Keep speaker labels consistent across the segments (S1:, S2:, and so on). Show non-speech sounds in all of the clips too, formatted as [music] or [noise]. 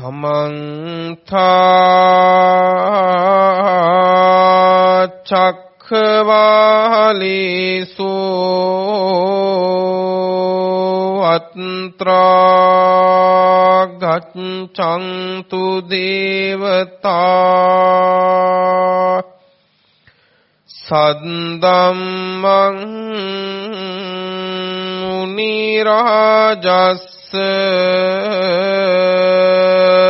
S1: සමන්ත චක්ඛවාලේසු අත්‍රා ගච්ඡන්තු දේවතා සද්දම්මං මුනි රාජස්ස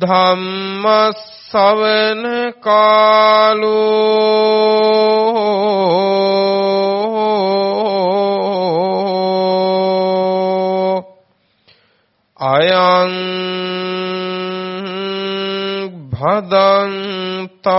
S1: ධම්මස්සවන කාලෝ අයං භදන්තා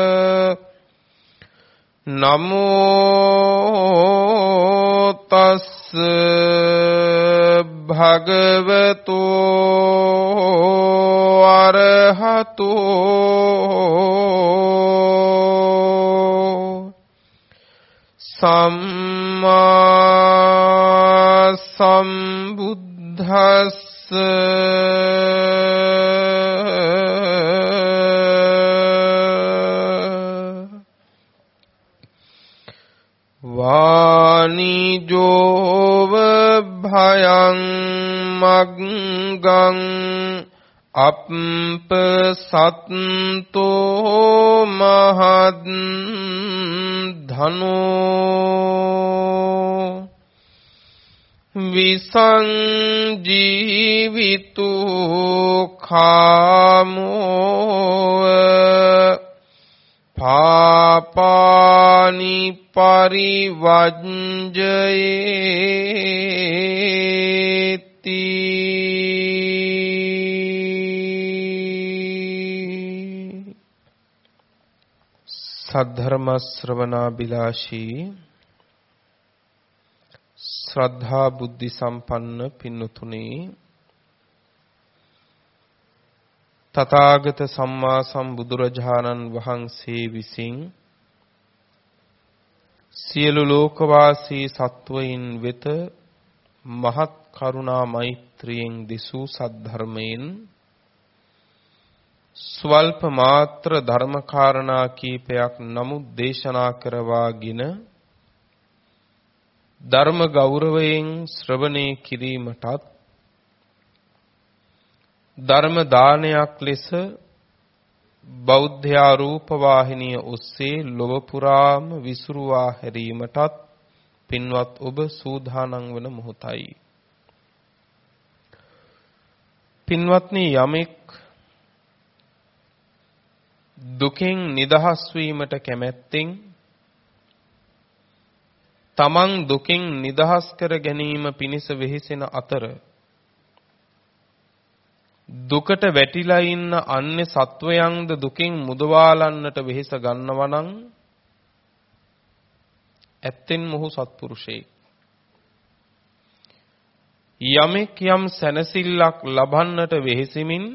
S1: නමෝ තස් භගවතු අරහතෝ සම්මා සම්බුද්දස්ස වානිජෝව භයං මග්ගං අප්ප සත්තෝ මහත් ධනෝ විසංජීවිතු කාමෝ පාපානි පරිවජ්ජයේති සද්ධර්ම ශ්‍රවණාබිලාෂී ශ්‍රද්ධා බුද්ධි සම්පන්න පින්නතුනේ තථාගත සම්මා සම්බුදුරජාණන් වහන්සේ විසින් සියලු ලෝකවාසී සත්වයින් වෙත මහත් කරුණා මෛත්‍රියෙන් දෙසූ සද්ධර්මයෙන් ස්වල්ප මාත්‍ර ධර්මකාරණා කීපයක් නමුත් දේශනා කරවාගෙන ධර්ම ගෞරවයෙන් ශ්‍රවණය කිරීමටත් ධර්ම දානයක් ලෙස බෞද්ධ ආරූප වාහිනිය ඔස්සේ ලොව පුරාම විසුරුවා හැරීමටත් පින්වත් ඔබ සූදානම් වන මොහොතයි. පින්වත්නි යමෙක් දුකෙන් නිදහස් වීමට කැමැත්තෙන් තමන් දුකින් නිදහස් කර ගැනීම පිණිස වෙහෙසෙන අතර දුකට වැටිලා ඉන්න අන්‍ය සත්වයන්ද දුකින් මුදවාලන්නට වෙහෙස ගන්නවා නම් ඇත්තෙන් මොහු සත්පුරුෂයෙක්. යමෙක් යම් සැනසෙල්ලක් ලබන්නට වෙහෙසෙමින්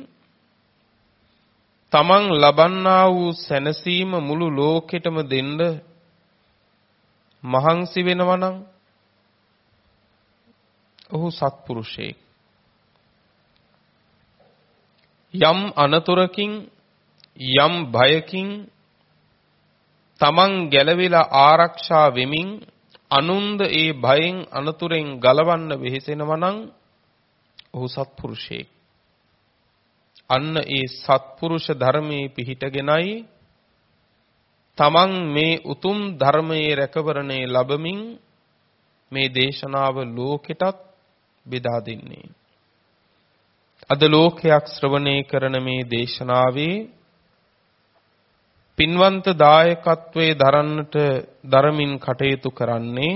S1: තමන් ලබන්නා වූ සැනසීම මුළු ලෝකෙටම දෙන්න මහන්සි වෙනවා නම් ඔහු සත්පුරුෂයෙක්. යම් අනතුරකින් යම් භයකින් තමන් ගැලවිලා ආරක්ෂා වෙමින් අනුන්ද ඒ භයෙන් අනතුරෙන් ගලවන්න වෙහෙසෙනවා නම් ඔහු සත්පුරුෂයෙක්. අන්න ඒ සත්පුරුෂ ධර්මයේ පිහිටගෙනයි තමන් මේ උතුම් ධර්මයේ රැකවරණේ ලැබමින් මේ දේශනාව ලෝකෙටත් බෙදා දෙන්නේ. අද ලෝකයක් ශ්‍රවණය කරන මේ දේශනාවේ පින්වන්ත දායකත්වයේ දරන්නට දරමින් කටයුතු කරන්නේ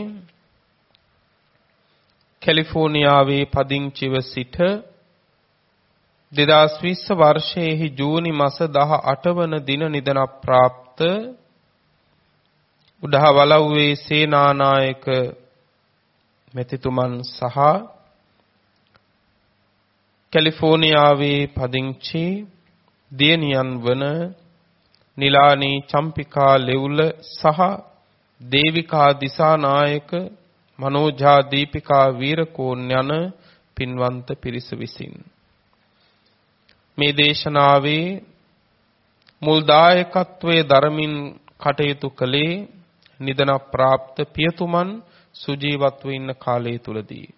S1: කැලිෆෝනියාවේ පදිංචිව සිට 2020 වර්ෂයේහි ජූනි මාස 18 වන දින නිදන ප්‍රාප්ත උඩහවලව්වේ සේනානායක මෙතිතුමන් සහ කැලිෆෝනියාවේ පදිංචි දියණියන් වන නිලානී චම්පිකා ලෙවුල සහ දේවිකා දිසානායක මනෝජා දීපිකා වීරකෝන් යන පින්වන්ත පිරිස විසින්. මේ දේශනාවේ මුල් දායකත්වයේ ධර්මින් කටයුතු කළේ නිදන ප්‍රාප්ත පියතුමන් සුජීවත්ව ඉන්න කාලය තුලදී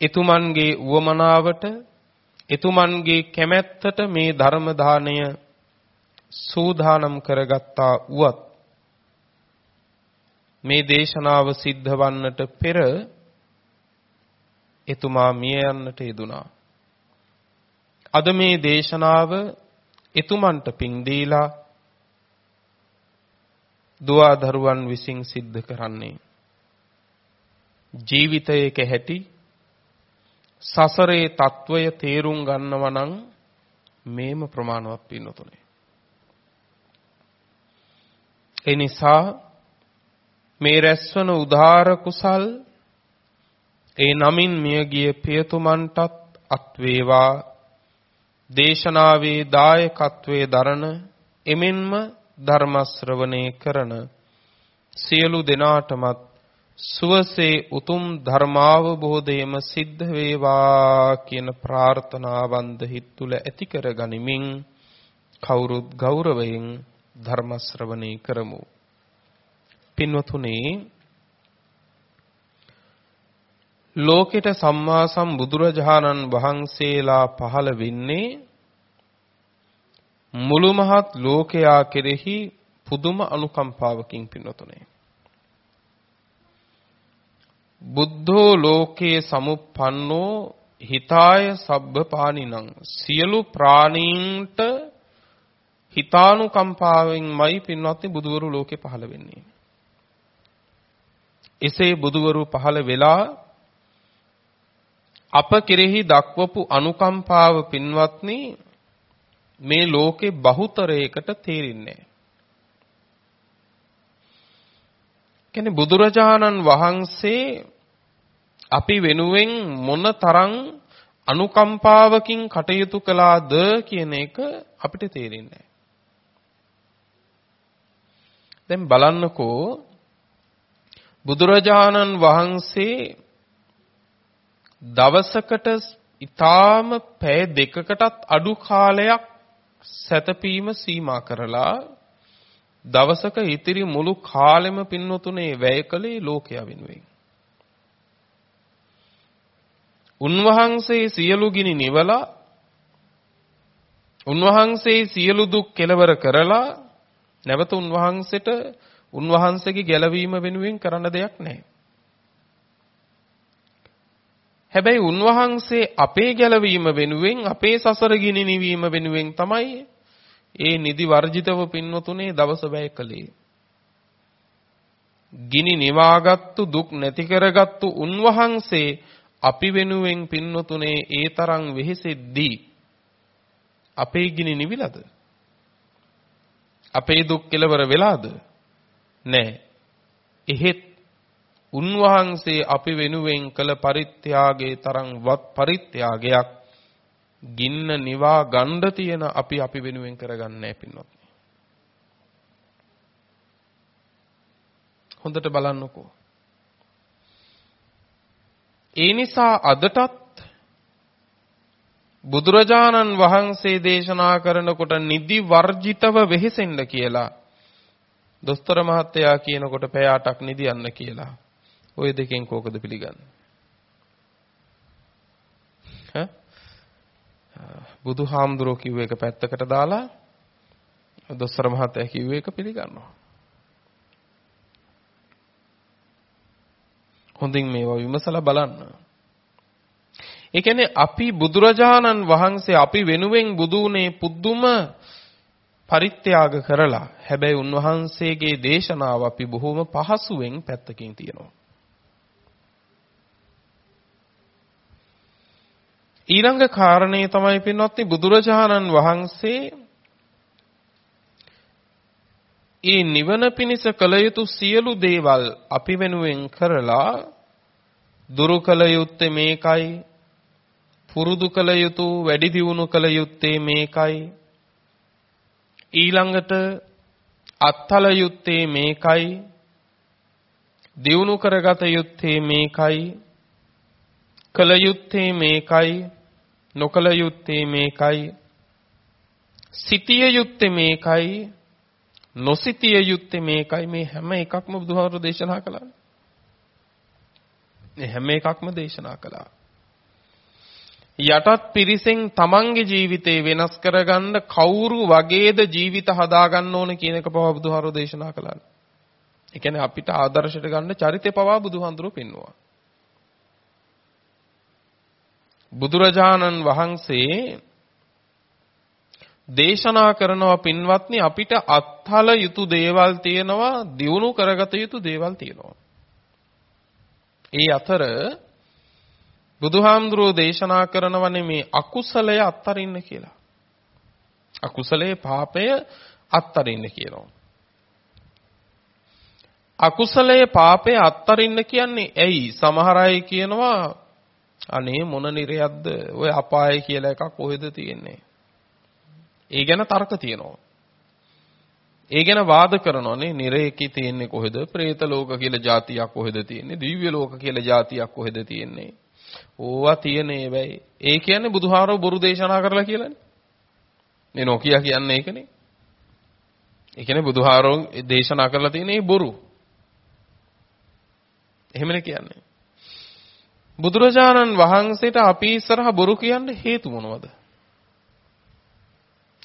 S1: එතුමන්ගේ උවමනාවට එතුමන්ගේ කැමැත්තට මේ ධර්ම දාණය සූදානම් කරගත්තා වුවත් මේ දේශනාව සිද්ධ වන්නට පෙර එතුමා මිය යන්නට යෙදුනා. අද මේ දේශනාව එතුමන්ට පින් දීලා දුවා දරුවන් විසින් සිද්ධ කරන්නේ ජීවිතයක හැටි සසරේ తত্ত্বය තේරුම් ගන්නවා නම් මේම ප්‍රමාණවත් පින්නතුනේ. ඒ නිසා මේ රැස්වන උදාාර කුසල් ඒ නමින් මියගිය පියතුමන්ටත් අත් වේවා දේශනාවේ දායකත්වයේ දරන එමෙන්ම ධර්ම ශ්‍රවණේ කරන සියලු දෙනාටමත් සුවසේ උතුම් ධර්මාවබෝධයම සිද්ධ වේවා කියන ප්‍රාර්ථනාවන්ද හිත් තුල ඇති කර ගනිමින් කවුරුත් ගෞරවයෙන් ධර්ම ශ්‍රවණේ කරමු. පින්වතුනි ලෝකෙට සම්මා සම්බුදුරජාණන් වහන්සේලා පහළ වෙන්නේ මුළු මහත් ලෝකයා කෙරෙහි පුදුම අනුකම්පාවකින් පින්වතුනේ බුද්ධෝ ලෝකේ සමුප්පන්නෝ හිතාය සබ්බපානිනං සියලු ප්‍රාණීන්ට හිතානුකම්පාවෙන්මයි පින්වත්නි බුදවරු ලෝකේ පහළ වෙන්නේ. එසේ බුදවරු පහළ වෙලා අප කෙරෙහි දක්වපු අනුකම්පාව පින්වත්නි මේ ලෝකේ බහුතරයකට තේරෙන්නේ කියන්නේ බුදුරජාණන් වහන්සේ අපි වෙනුවෙන් මොන තරම් අනුකම්පාවකින් කටයුතු කළාද කියන එක අපිට තේරෙන්නේ දැන් බලන්නකෝ බුදුරජාණන් වහන්සේ දවසකට ඊටාම පැය දෙකකටත් අඩු කාලයක් සැතපීම සීමා කරලා දවසක ඉතිරි මුළු කාලෙම පින්නතුනේ වැය කළේ ලෝකයා වෙනුවෙන්. උන්වහන්සේ සියලු ගිනි නිවලා උන්වහන්සේ සියලු දුක් කෙලවර කරලා නැවත උන්වහන්සේට උන්වහන්සේගේ ගැලවීම වෙනුවෙන් කරන්න දෙයක් නැහැ. හැබැයි උන්වහන්සේ අපේ ගැලවීම වෙනුවෙන් අපේ සසර ගිනි නිවීම වෙනුවෙන් තමයි ඒ නිදි වර්ජිතව පින්වතුනේ දවස වැය කළේ. ගිනි නිවාගත්තු දුක් නැති කරගත්තු උන්වහන්සේ අපි වෙනුවෙන් පින්වතුනේ ඒ තරම් වෙහෙසෙද්දී අපේ ගිනි නිවිලාද? අපේ දුක් කෙලවර වෙලාද? නැහැ. එහෙත් උන්වහන්සේ අපි වෙනුවෙන් කළ පරිත්‍යාගයේ තරම් වත් පරිත්‍යාගයක් ගින්න නිවා ගන්න තියෙන අපි අපි වෙනුවෙන් කරගන්නේ පින්වත්. හොඳට බලන්නකෝ. ඒ නිසා අදටත් බුදුරජාණන් වහන්සේ දේශනා කරනකොට නිදි වර්ජිතව වෙහෙසෙන්න කියලා දොස්තර මහත්තයා කියනකොට පැය 8ක් නිදියන්න කියලා. ওই දෙකෙන් කෝකද පිළිගන්නේ? ඈ බුදුහාමුදුරුවෝ කිව්ව එක පැත්තකට දාලා දොස්තර මහත්තයා කිව්ව එක පිළිගන්නවා. හොඳින් මේවා විමසලා බලන්න. ඒ කියන්නේ අපි බුදුරජාණන් වහන්සේ අපි වෙනුවෙන් බුදුනේ පුදුම පරිත්‍යාග කරලා හැබැයි උන්වහන්සේගේ දේශනාව අපි බොහොම පහසුවෙන් පැත්තකින් තියනවා. ඊළඟ කාරණේ තමයි පින්වත්නි බුදුරජාණන් වහන්සේ ඒ නිවන පිණිස කළ යුතු සියලු දේවල් අපි වෙනුවෙන් කරලා දුරු කළ යුත්තේ මේකයි පුරුදු කළ යුතු වැඩි දියුණු කළ යුත්තේ මේකයි ඊළඟට අත්හල යුත්තේ මේකයි දියුණු කරගත යුත්තේ මේකයි කළ යුත්තේ මේකයි නොකළ යුත්තේ මේකයි සිටිය යුත්තේ මේකයි නොසිටිය යුත්තේ මේකයි මේ හැම එකක්ම බුදුහාමුදුරු දේශනා කළා. මේ හැම එකක්ම දේශනා කළා. යටත් පිරිසෙන් තමන්ගේ ජීවිතේ වෙනස් කරගන්න කවුරු වගේද ජීවිත හදාගන්න ඕන කියන එක පවා බුදුහාමුදුරු දේශනා කළා. ඒ කියන්නේ අපිට ආදර්ශයට ගන්න චරිතය පවා බුදුහාමුදුරු පෙන්වුවා. බුදුරජාණන් වහන්සේ දේශනා කරනවා පින්වත්නි අපිට අත්හල යුතු දේවල් තියෙනවා දියුණු කරගත යුතු දේවල් තියෙනවා. ඒ අතර බුදුහාමුදුරෝ දේශනා කරනවනේ මේ අකුසලය අත්තරින්න කියලා. අකුසලයේ පාපය අත්තරින්න කියනවා. අකුසලයේ පාපය අත්තරින්න කියන්නේ ඇයි? සමහර අය කියනවා අනේ මොන නිරයක්ද ඔය අපාය කියලා එකක් කොහෙද තියෙන්නේ? ඒ ගැන තර්ක තියෙනවා. ඒ ගැන වාද කරනෝනේ නිරේකී තියෙන්නේ කොහෙද? പ്രേත ලෝක කියලා જાතියක් කොහෙද තියෙන්නේ? දිව්‍ය ලෝක කියලා જાතියක් කොහෙද තියෙන්නේ? ඕවා තියෙනේ වෙයි. ඒ කියන්නේ බුදුහාරෝ බොරු දේශනා කරලා කියලානේ. මේ නොකිය කියන්නේ ඒකනේ. ඒ කියන්නේ බුදුහාරෝ දේශනා කරලා තියෙන මේ බොරු. එහෙමනේ කියන්නේ. බුදුරජාණන් වහන්සේට අපි ඉස්සරහ බොරු කියන්න හේතු මොනවද?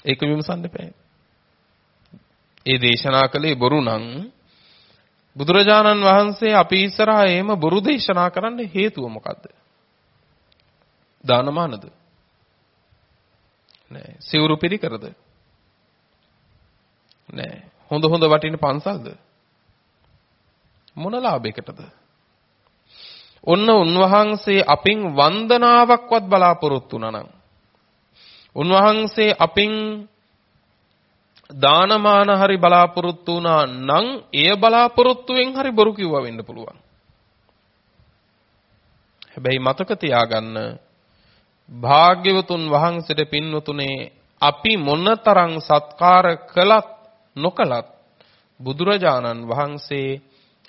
S1: ඒක විමසන්න එපා. ඒ දේශනා කළේ බොරු නම් බුදුරජාණන් වහන්සේ අපි ඉස්සරහා එහෙම බොරු දේශනා කරන්න හේතුව මොකද්ද? දානමානද? නෑ. සිවුරු පිරිකරද? නෑ. හොඳ හොඳ වටින පන්සල්ද? මොන ලාභයකටද? ඔන්න උන්වහන්සේ අපින් වන්දනාවක්වත් බලාපොරොත්තු වුණා නම් උන්වහන්සේ අපින් දානමාන හරි බලාපොරොත්තු වුණා නම් එය බලාපොරොත්තුෙන් හරි බොරු කිව්වා වෙන්න පුළුවන්. හැබැයි මතක තියාගන්න භාග්‍යවතුන් වහන්සේට පින්වතුනේ අපි මොනතරම් සත්කාර කළත් නොකළත් බුදුරජාණන් වහන්සේ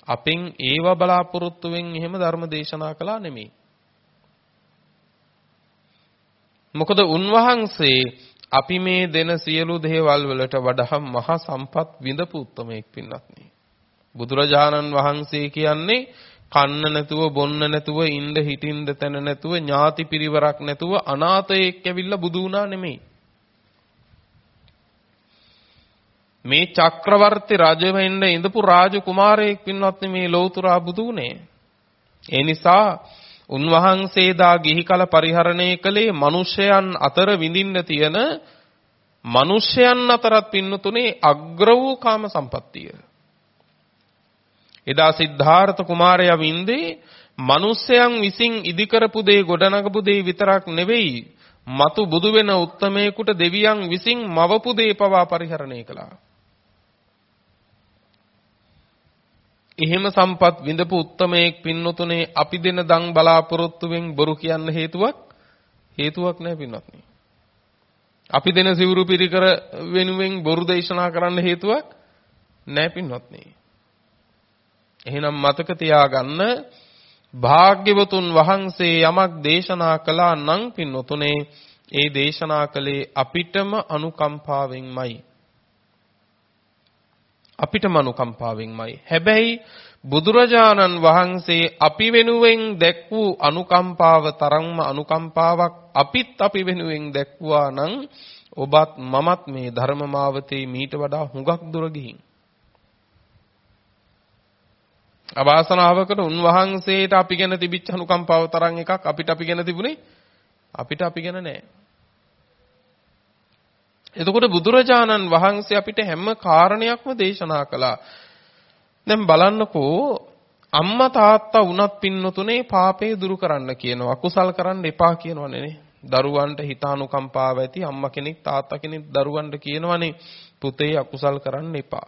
S1: අපෙන් ඒව බලාපොරොත්තුෙන් එහෙම ධර්ම දේශනා කළා නෙමෙයි. මොකද උන්වහන්සේ අපි මේ දෙන සියලු දේවල් වලට වඩා මහා සම්පත් විඳපු උත්මයෙක් පින්නත්නි. බුදුරජාණන් වහන්සේ කියන්නේ කන්න නැතුව බොන්න නැතුව ඉන්න හිටින්න තැන නැතුව ඥාති පිරිවරක් නැතුව අනාථයෙක් ඇවිල්ලා බුදු වුණා නෙමෙයි. මේ චක්‍රවර්ති රජ වෙන්න ඉඳපු රාජකුමාරයෙක් පින්වත්නි මේ ලෞතුරා බුදුනේ. ඒ නිසා උන්වහන්සේදා ගිහි කල පරිහරණය කළේ මිනිසයන් අතර විඳින්න තියෙන මිනිසයන් අතරත් පින්නතුනේ අග්‍ර වූ කාම සම්පත්තිය. එදා සිද්ධාර්ථ කුමාරයා වින්දේ මිනිසයන් විසින් ඉදි කරපු දේ ගොඩනගපු දේ විතරක් නෙවෙයි මතු බුදු වෙන උත්තමේකට දෙවියන් විසින් මවපු දේ පවා පරිහරණය කළා. එහෙම සම්පත් විඳපු උත්තමයෙක් පින්නතුනේ අපි දෙන දන් බලාපොරොත්තුවෙන් බොරු කියන්න හේතුවක් හේතුවක් නැහැ පින්වත්නි. අපි දෙන සිවුරු පිරිකර වෙනුවෙන් බොරු දේශනා කරන්න හේතුවක් නැහැ පින්වත්නි. එහෙනම් මතක තියාගන්න භාග්‍යවතුන් වහන්සේ යමක් දේශනා කළා නම් පින්වතුනේ ඒ දේශනා කළේ අපිටම අනුකම්පාවෙන්මයි. අපිටම අනුකම්පාවෙන්මයි. හැබැයි බුදුරජාණන් වහන්සේ අපි වෙනුවෙන් දැක් වූ අනුකම්පාව තරම්ම අනුකම්පාවක් අපිත් අපි වෙනුවෙන් දැක්වුවා නම් ඔබත් මමත් මේ ධර්ම මාවතේ මීට වඩා හුඟක් දුර ගිහින් අවාසනාවකට උන්වහන්සේට අපි ගැන තිබිච්ච අනුකම්පාව තරම් එකක් අපිට අපි ගැන තිබුණේ අපිට අපි ගැන නෑ. එතකොට බුදුරජාණන් වහන්සේ අපිට හැම කාරණයක්ම දේශනා කළා. දැන් බලන්නකෝ අම්මා තාත්තා වුණත් පින්නතුනේ පාපේ දුරු කරන්න කියනවා. අකුසල් කරන්න එපා කියනවනේ නේ. දරුවන්ට හිතානුකම්පාව ඇති අම්මා කෙනෙක් තාත්තා කෙනෙක් දරුවන්ට කියනවනේ පුතේ අකුසල් කරන්න එපා.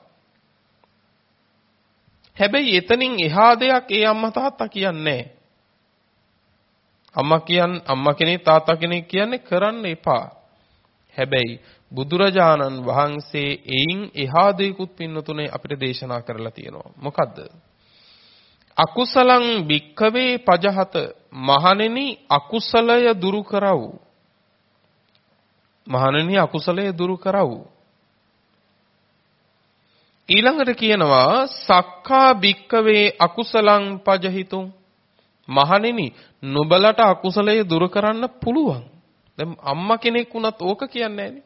S1: හැබැයි එතනින් එහා දෙයක් ඒ අම්මා තාත්තා කියන්නේ අම්මා කියන් අම්මා කෙනෙක් තාත්තා කෙනෙක් කියන්නේ කරන්න එපා. හැබැයි බුදුරජාණන් වහන්සේ එයින් එහා දෙයකුත් පින්නතුනේ අපිට දේශනා කරලා තියෙනවා. මොකද්ද? අකුසලං භික්ඛවේ පජහත මහණෙනි අකුසලය දුරු කරව්. මහණෙනි අකුසලය දුරු කරව්. ඊළඟට කියනවා සක්කා භික්කවේ අකුසලං පජහිතුම් මහණෙනි නුඹලට අකුසලයේ දුරු කරන්න පුළුවන් දැන් අම්මා කෙනෙක් වුණත් ඕක කියන්නේ නැහනේ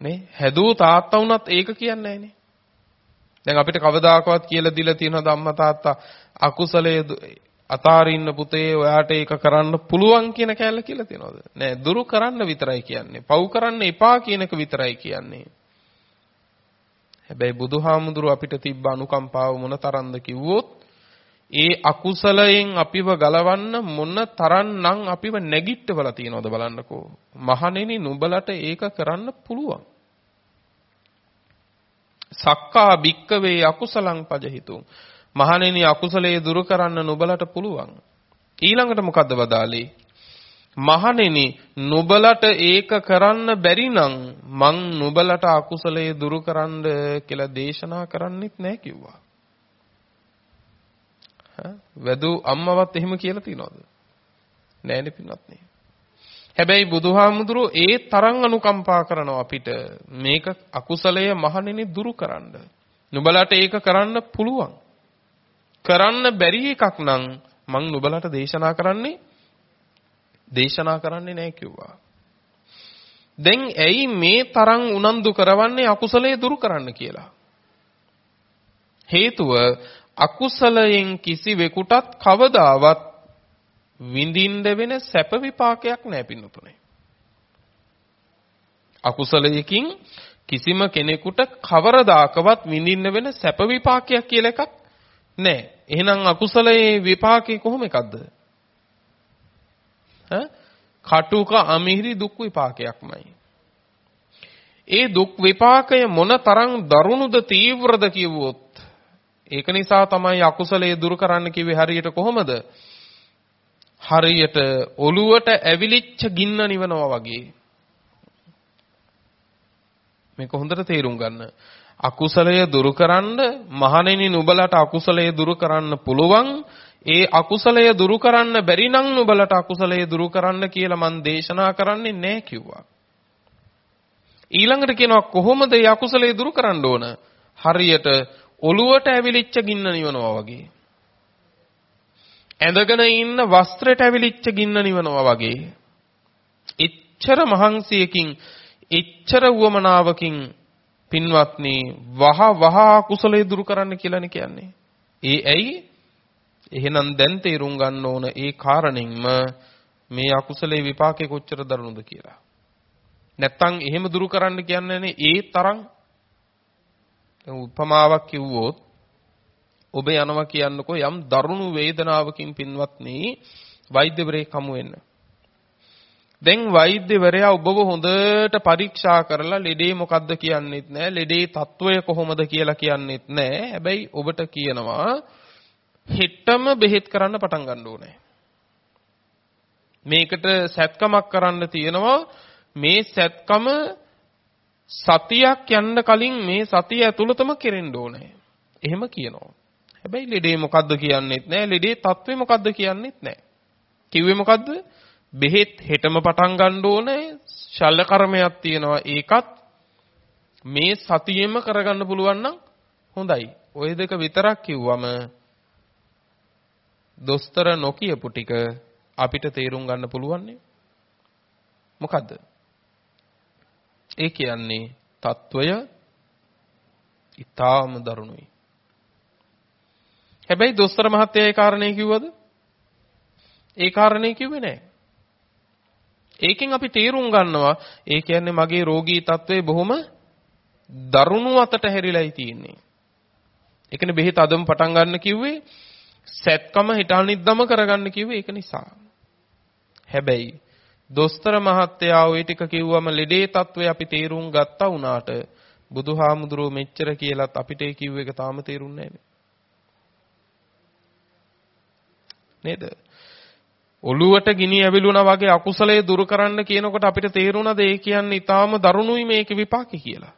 S1: නේ? හැදූ තාත්තා වුණත් ඒක කියන්නේ නැහනේ දැන් අපිට කවදාකවත් කියලා දීලා තියෙනවද අම්මා තාත්තා අකුසලයේ අතාරින්න පුතේ ඔයාට ඒක කරන්න පුළුවන් කියන කැලල කියලා තියෙනවද? නෑ දුරු කරන්න විතරයි කියන්නේ. පව් කරන්න එපා කියන එක විතරයි කියන්නේ. හැබැයි බුදුහාමුදුරුව අපිට තිබ්බ අනුකම්පාව මොන තරම්ද කිව්වොත් ඒ අකුසලයෙන් අපිව ගලවන්න මොන තරම්නම් අපිව නැගිට්ටවලා තියනවද බලන්නකෝ. මහණෙනි නුඹලට ඒක කරන්න පුළුවන්. සක්කා භික්කවේ අකුසලං පජහිතුම්. මහණෙනි අකුසලයේ දුරු කරන්න නුඹලට පුළුවන්. ඊළඟට මොකද්ද වදාලේ? මහණෙනි නුඹලට ඒක කරන්න බැරි නම් මං නුඹලට අකුසලයේ දුරු කරන්න කියලා දේශනා කරන්නෙත් නැහැ කිව්වා. වැදු අම්මවත් එහෙම කියලා තියනවද? නෑනේ පින්වත්නි. හැබැයි බුදුහාමුදුරුවෝ ඒ තරම් අනුකම්පා කරනවා අපිට මේක අකුසලය මහණෙනි දුරු කරන්න. නුඹලට ඒක කරන්න පුළුවන්. කරන්න බැරි එකක් නම් මං නුඹලට දේශනා කරන්නේ දේශනා කරන්නේ නැහැ කිව්වා. දැන් ඇයි මේ තරම් උනන්දු කරවන්නේ අකුසලයේ දුරු කරන්න කියලා? හේතුව අකුසලයෙන් කිසිවෙකුටත් කවදාවත් විඳින්න වෙන සැප විපාකයක් නැහැ පින්නතුනේ. අකුසලයකින් කිසිම කෙනෙකුට කවරදාකවත් විඳින්න වෙන සැප විපාකයක් කියලා එකක් නැහැ. එහෙනම් අකුසලයේ විපාකේ කොහොම එකක්ද? කටුක අමිහිරි දුක් විපාකයක්මයි. ඒ දුක් විපාකය මොන තරම් දරුණුද තීව්‍රද කිව්වොත් ඒක නිසා තමයි අකුසලයේ දුරු කරන්න කිව්වේ හරියට කොහොමද? හරියට ඔළුවට ඇවිලිච්ච ගින්න නිවනවා වගේ. මේක හොඳට තේරුම් ගන්න. අකුසලය දුරු කරන්න මහණෙනි නුඹලට අකුසලය දුරු කරන්න පුළුවන් ඒ අකුසලය දුරු කරන්න බැරි නම් නුඹලට අකුසලය දුරු කරන්න කියලා මම දේශනා කරන්නේ නැහැ කිව්වා. ඊළඟට කියනවා කොහොමද ඒ අකුසලය දුරු කරන්න ඕන? හරියට ඔළුවට ඇවිලිච්ච ගින්න නිවනවා වගේ. ඇඳගෙන ඉන්න වස්ත්‍රයට ඇවිලිච්ච ගින්න නිවනවා වගේ. එච්චර මහන්සියකින් එච්චර උවමනාවකින් පින්වත්නි වහ වහ කුසලයේ දුරු කරන්න කියලානේ කියන්නේ. ඒ ඇයි එහෙනම් දැන් තේරුම් ගන්න ඕන ඒ කාරණින්ම මේ අකුසලේ විපාකේ කොච්චර දරුණුද කියලා. නැත්තම් එහෙම දුරු කරන්න කියන්නේ ඒ තරම් දැන් උපමාවක් කිව්වොත් ඔබ යනවා කියන්නකෝ යම් දරුණු වේදනාවකින් පින්වත්නි වෛද්‍යවරයෙක් හමු වෙන්න. දැන් වෛද්‍යවරයා ඔබව හොඳට පරීක්ෂා කරලා ලෙඩේ මොකද්ද කියන්නෙත් නැහැ ලෙඩේ తত্ত্বය කොහොමද කියලා කියන්නෙත් නැහැ හැබැයි ඔබට කියනවා හෙටම බෙහෙත් කරන්න පටන් ගන්න ඕනේ. මේකට සැත්කමක් කරන්න තියෙනවා. මේ සැත්කම සතියක් යන්න කලින් මේ සතිය ඇතුළතම කෙරෙන්න ඕනේ. එහෙම කියනවා. හැබැයි ලෙඩේ මොකද්ද කියන්නෙත් නැහැ. ලෙඩේ තත්ත්වය මොකද්ද කියන්නෙත් නැහැ. කිව්වේ මොකද්ද? බෙහෙත් හෙටම පටන් ගන්න ඕනේ. ශල්‍ය කර්මයක් තියෙනවා ඒකත් මේ සතියෙම කරගන්න පුළුවන් නම් හොඳයි. ওই දෙක විතරක් කිව්වම දොස්තර නොකියපු ටික අපිට තේරුම් ගන්න පුළුවන් නේ. මොකද්ද? ඒ කියන්නේ తত্ত্বය ඊටාම දරුණුයි. හැබැයි දොස්තර මහත්තයා ඒ කාරණේ කිව්වද? ඒ කාරණේ කිව්වේ නැහැ. ඒකෙන් අපි තීරුම් ගන්නවා ඒ කියන්නේ මගේ රෝගී తත්වේ බොහොම දරුණු අතට හැරිලායි තියෙන්නේ. ඒකනේ බෙහෙත් අදම පටන් ගන්න කිව්වේ සැත්කම හිතානිද්දම කරගන්න කිව්වේ ඒක නිසා. හැබැයි දොස්තර මහත්තයා ওই ටික කිව්වම ලෙඩේ තත්ත්වය අපි තේරුම් ගත්තා වුණාට බුදුහාමුදුරුවෝ මෙච්චර කියලත් අපිට ඒ කිව්ව එක තාම තේරුන්නේ නේද? ඔළුවට ගිනි ඇවිලුණා වගේ අකුසලයේ දුරු කරන්න කියනකොට අපිට තේරුණාද ඒ කියන්නේ ඊටාම දරුණුයි මේකේ විපාකේ කියලා.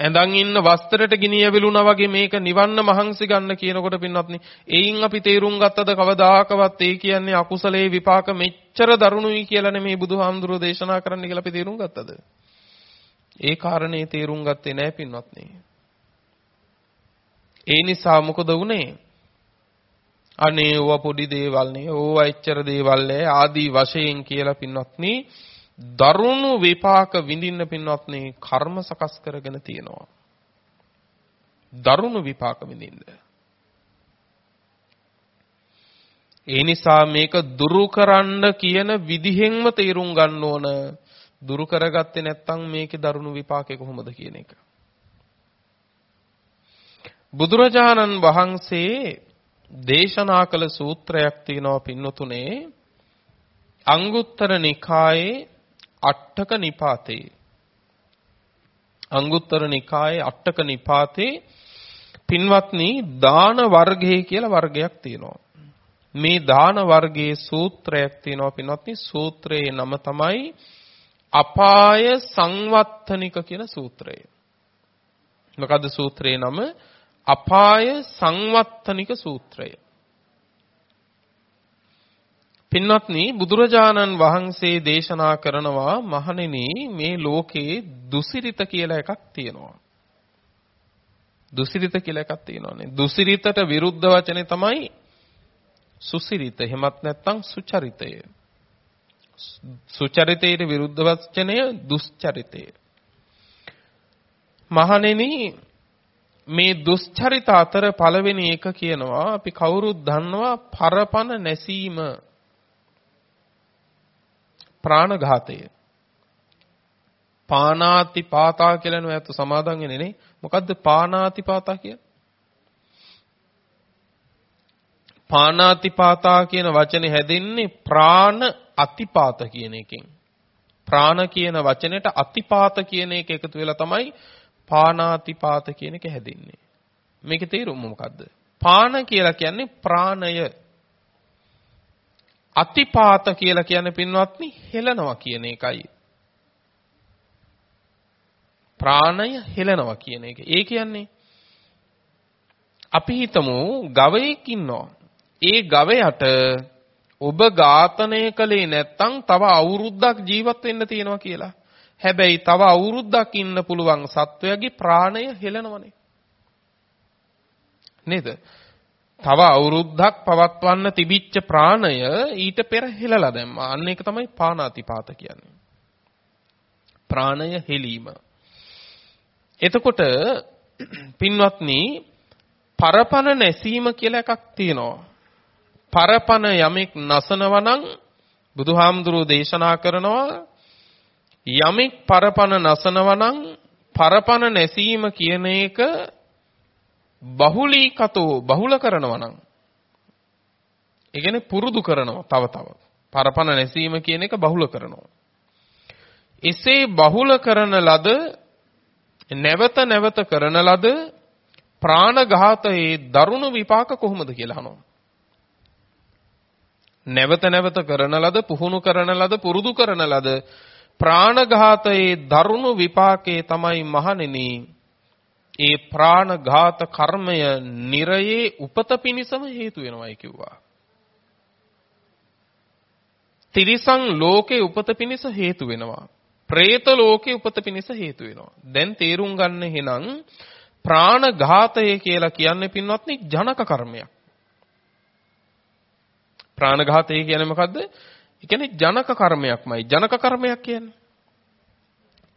S1: ඇඳන් ඉන්න වස්ත්‍රයට ගිනි ඇවිලුණා වගේ මේක නිවන්න මහන්සි ගන්න කියනකොට පින්වත්නි එයින් අපි තේරුම් ගත්තද කවදාකවත් ඒ කියන්නේ අකුසලයේ විපාක මෙච්චර දරුණුයි කියලා නෙමේ බුදුහාමුදුරෝ දේශනා කරන්න කියලා අපි තේරුම් ගත්තද? ඒ කාරණේ තේරුම් ගත්තේ නැහැ පින්වත්නි. ඒ නිසා මොකද වුනේ? අනේ ඕවා පොඩි දේවල් නේ ඕවා එච්චර දේවල් නෑ ආදී වශයෙන් කියලා පින්වත්නි දරුණු විපාක විඳින්න පින්වත්නි කර්ම සකස් කරගෙන තියෙනවා. දරුණු විපාක විඳින්න. ඒ නිසා මේක දුරු කරන්න කියන විදිහෙන්ම තේරුම් ගන්න ඕන. දුරු කරගත්තේ නැත්නම් මේකේ දරුණු විපාකේ කොහොමද කියන එක. බුදුරජාණන් වහන්සේ දේශනා කළ සූත්‍රයක් තියෙනවා පින්නතුනේ. අංගුත්තර නිකායේ අට්ඨක නිපාතේ. අංගුත්තර නිකායේ අට්ඨක නිපාතේ පින්වත්නි දාන වර්ගය කියලා වර්ගයක් තියෙනවා. මේ දාන වර්ගයේ සූත්‍රයක් තියෙනවා පින්වත්නි. සූත්‍රයේ නම තමයි අපාය සංවත්තනික කියන සූත්‍රය. මොකද්ද සූත්‍රයේ නම? අපාය සංවත්තනික සූත්‍රය. පින්වත්නි බුදුරජාණන් වහන්සේ දේශනා කරනවා මහණෙනි මේ ලෝකේ දුසිරිත කියලා එකක් තියෙනවා. දුසිරිත කියලා එකක් තියෙනවානේ. දුසිරිතට විරුද්ධ වචනේ තමයි සුසිරිත. එහෙමත් නැත්නම් සුචරිතය. සුචරිතයට විරුද්ධ වචනය දුස්චරිතය. මහණෙනි මේ දුස්චරිත අතර පළවෙනි එක කියනවා අපි කවුරුත් දන්නවා පරපන නැසීම ප්‍රාණඝාතය පානාති පාතා කියලා නෝ ඇත්ත සමාදන් වෙන්නේ නේ මොකද්ද පානාති පාතා කියන්නේ පානාති පාතා කියන වචනේ හැදෙන්නේ ප්‍රාණ අතිපාත කියන එකෙන් ප්‍රාණ කියන වචනෙට අතිපාත කියන එක එකතු වෙලා තමයි පානාතිපාත කියන එක හැදෙන්නේ. මේකේ තේරුම මොකද්ද? පාන කියලා කියන්නේ ප්‍රාණය. අතිපාත කියලා කියන්නේ පින්වත්නි හෙලනවා කියන එකයි. ප්‍රාණය හෙලනවා කියන එක. ඒ කියන්නේ අපි හිතමු ගවයෙක් ඉන්නවා. ඒ ගවයට ඔබ ඝාතනය කළේ නැත්නම් තව අවුරුද්දක් ජීවත් වෙන්න තියෙනවා කියලා. හැබැයි තව අවුරුද්දක් ඉන්න පුළුවන් සත්වයාගේ ප්‍රාණය හෙලනවනේ. නේද? තව අවුරුද්දක් පවත්වන්න තිබිච්ච ප්‍රාණය ඊට පෙර හෙලලා දැම්මා. අන්න ඒක තමයි පානාතිපාත කියන්නේ. ප්‍රාණය හෙලීම. එතකොට පින්වත්නි පරපන නැසීම කියලා එකක් තියෙනවා. පරපන යමෙක් නසනවා නම් බුදුහාමුදුරුවෝ දේශනා කරනවා යමෙක් පරපන නසනවා නම් පරපන නැසීම කියන එක බහුලීකතෝ බහුල කරනවා නම් ඒ කියන්නේ පුරුදු කරනවා තව තව. පරපන නැසීම කියන එක බහුල කරනවා. එසේ බහුල කරන ලද නැවත නැවත කරන ලද ප්‍රාණඝාතයේ දරුණු විපාක කොහොමද කියලා අහනවා. නැවත නැවත කරන ලද පුහුණු කරන ලද පුරුදු කරන ලද ප්‍රාණඝාතයේ දරුණු විපාකයේ තමයි මහණෙනි ඒ ප්‍රාණඝාත කර්මය නිරයේ උපත පිණිසම හේතු වෙනවායි කිව්වා. තිරිසන් ලෝකේ උපත පිණිස හේතු වෙනවා. പ്രേත ලෝකේ උපත පිණිස හේතු වෙනවා. දැන් තේරුම් ගන්න එහෙනම් ප්‍රාණඝාතය කියලා කියන්නේ පින්වත්නි ජනක කර්මයක්. ප්‍රාණඝාතය කියන්නේ මොකද්ද? ඒ කියන්නේ ජනක කර්මයක්මයි. ජනක කර්මයක් කියන්නේ.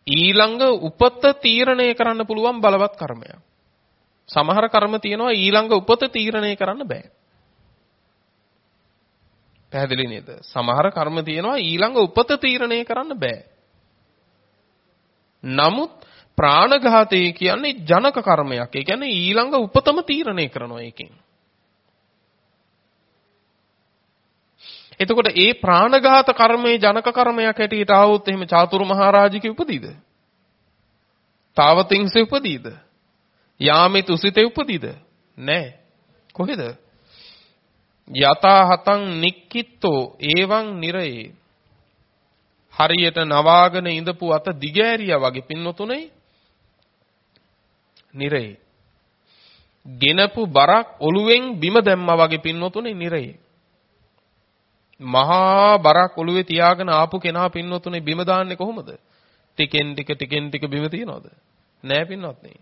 S1: ඊළඟ උපත තීරණය කරන්න පුළුවන් බලවත් කර්මයක්. සමහර කර්ම තියෙනවා ඊළඟ උපත තීරණය කරන්න බෑ. පැහැදිලි නේද? සමහර කර්ම තියෙනවා ඊළඟ උපත තීරණය කරන්න බෑ. නමුත් ප්‍රාණඝාතය කියන්නේ ජනක කර්මයක්. ඒ කියන්නේ ඊළඟ උපතම තීරණය කරනවා ඒකෙන්. එතකොට ඒ ප්‍රාණඝාත කර්මයේ ජනක කර්මයක් හැටියට ආවොත් එහෙම චාතුරු මහරජිකේ උපදීද? තාවතින්සේ උපදීද? යාමේ තුසිතේ උපදීද? නැහැ. කොහෙද? යතා හතං නික්කිත්තෝ එවං නිරේ හරියට නවාගෙන ඉඳපු අත දිගෑරියා වගේ පින්නතුනේ නිරේ ගෙනපු බරක් ඔළුවෙන් බිම දැම්මා වගේ පින්නතුනේ නිරේ මහා බරක් ඔළුවේ තියාගෙන ආපු කෙනා පින්නතුනේ බිම දාන්නේ කොහොමද? ටිකෙන් ටික ටිකෙන් ටික බිම තියනවද? නෑ පින්නත්නේ.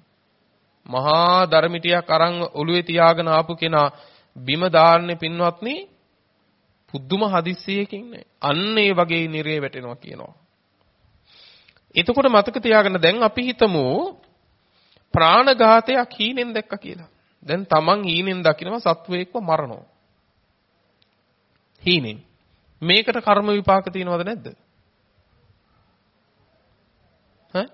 S1: මහා ධර්මිටියක් අරන් ඔළුවේ තියාගෙන ආපු කෙනා බිම දාන්නේ පින්වත්නි පුදුම හදිස්සියකින් නේ. අන්න ඒ වගේ නිරේ වැටෙනවා කියනවා. එතකොට මතක තියාගන්න දැන් අපි හිතමු ප්‍රාණඝාතයක් හීනෙන් දැක්ක කියලා. දැන් Taman හීනෙන් දකිනවා සත්වයක්ව මරනවා. හීනෙන්. මේකට කර්ම විපාක තියෙනවද නැද්ද? ඈ?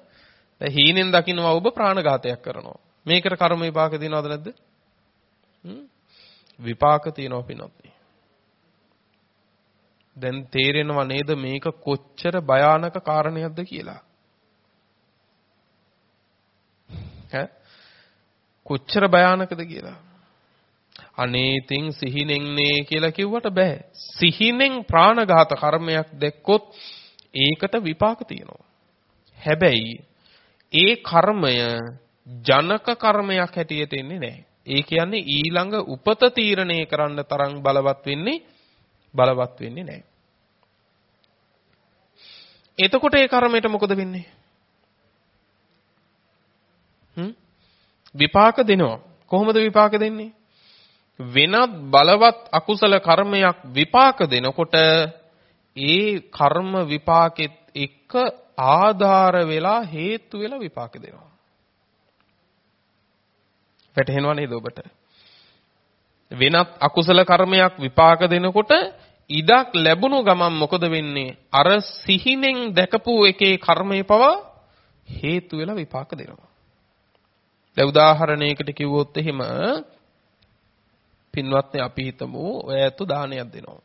S1: දැන් හීනෙන් දකින්නවා ඔබ ප්‍රාණඝාතයක් කරනවා. මේකට කර්ම විපාක තියෙනවද නැද්ද? විපාක තියෙනවා පිනොත්. දැන් තේරෙනව නේද මේක කොච්චර භයානක කාරණයක්ද කියලා? ඈ? කොච්චර භයානකද කියලා? අනේතින් සිහිනෙන්නේ කියලා කිව්වට බෑ. සිහිනෙන් ප්‍රාණඝාත කර්මයක් දැක්කොත් ඒකට විපාක තියෙනවා. හැබැයි ඒ කර්මය ජනක කර්මයක් හැටියට එන්නේ නැහැ. ඒ කියන්නේ ඊළඟ උපත තීරණය කරන්න තරම් බලවත් වෙන්නේ බලවත් වෙන්නේ නැහැ. එතකොට ඒ කර්මයට මොකද වෙන්නේ? හ්ම් විපාක දෙනවා. කොහොමද විපාක දෙන්නේ? වෙනත් බලවත් අකුසල කර්මයක් විපාක දෙනකොට ඒ කර්ම විපාකෙත් එක්ක ආධාර වෙලා හේතු වෙලා විපාක දෙනවා. වැටහෙනව නේද ඔබට? වෙනත් අකුසල කර්මයක් විපාක දෙනකොට ඉඩක් ලැබුණු ගමන් මොකද වෙන්නේ? අර සිහිනෙන් දැකපු එකේ කර්මය පවා හේතු වෙලා විපාක දෙනවා. දැන් උදාහරණයකට කිව්වොත් එහෙම පින්වත්නි අපි හිතමු ඔය ඇත්ත දානයක් දෙනවා.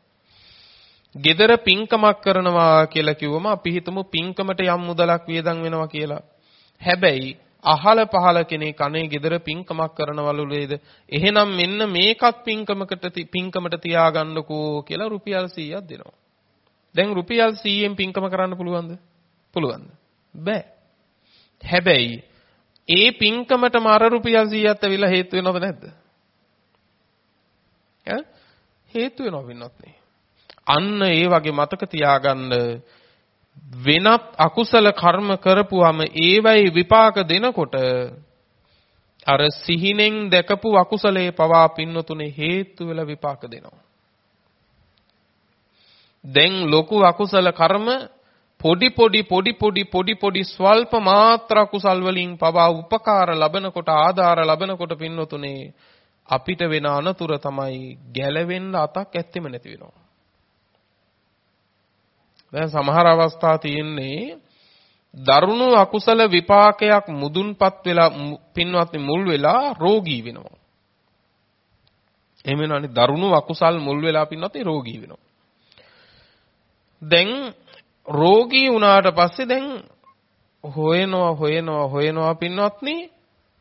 S1: gedara පින්කමක් කරනවා කියලා කිව්වම අපි හිතමු පින්කමට යම් මුදලක් වියදම් වෙනවා කියලා. හැබැයි අහල පහල කෙනෙක් අනේ gedara පින්කමක් කරනවලු නේද? එහෙනම් මෙන්න මේකත් පින්කමකට පින්කමට තියාගන්නකෝ කියලා රුපියල් 100ක් දෙනවා. දැන් රුපියල් 100ෙන් පින්කම කරන්න පුළුවන්ද? පුළුවන්ද? බෑ. හැබැයි ඒ පින්කමටම අර රුපියල් 100ක් ඇවිල්ලා හේතු වෙනවද නැද්ද? හේතු වෙනවා පින්වත්නි. අන්න ඒ වගේ මතක තියාගන්න වෙනත් අකුසල කර්ම කරපුවම ඒවයි විපාක දෙනකොට අර සිහිනෙන් දැකපු අකුසලයේ පවා පින්නතුනේ හේතු වෙලා විපාක දෙනවා. දැන් ලොකු අකුසල කර්ම පොඩි පොඩි පොඩි පොඩි පොඩි පොඩි ස්වල්ප මාත්‍ර කුසල් වලින් පවා උපකාර ලබනකොට ආධාර ලබනකොට පින්නතුනේ අපිට වෙන අනතුර තමයි ගැලවෙන්න අතක් ඇත්තෙම නැති වෙනවා. දැන් සමහර අවස්ථා තියෙන්නේ දරුණු අකුසල විපාකයක් මුදුන්පත් වෙලා පින්වත්නි මුල් වෙලා රෝගී වෙනවා. එහෙම වෙනවානේ දරුණු අකුසල් මුල් වෙලා පින්වත්නි රෝගී වෙනවා. දැන් රෝගී වුණාට පස්සේ දැන් හොයනවා හොයනවා හොයනවා පින්වත්නි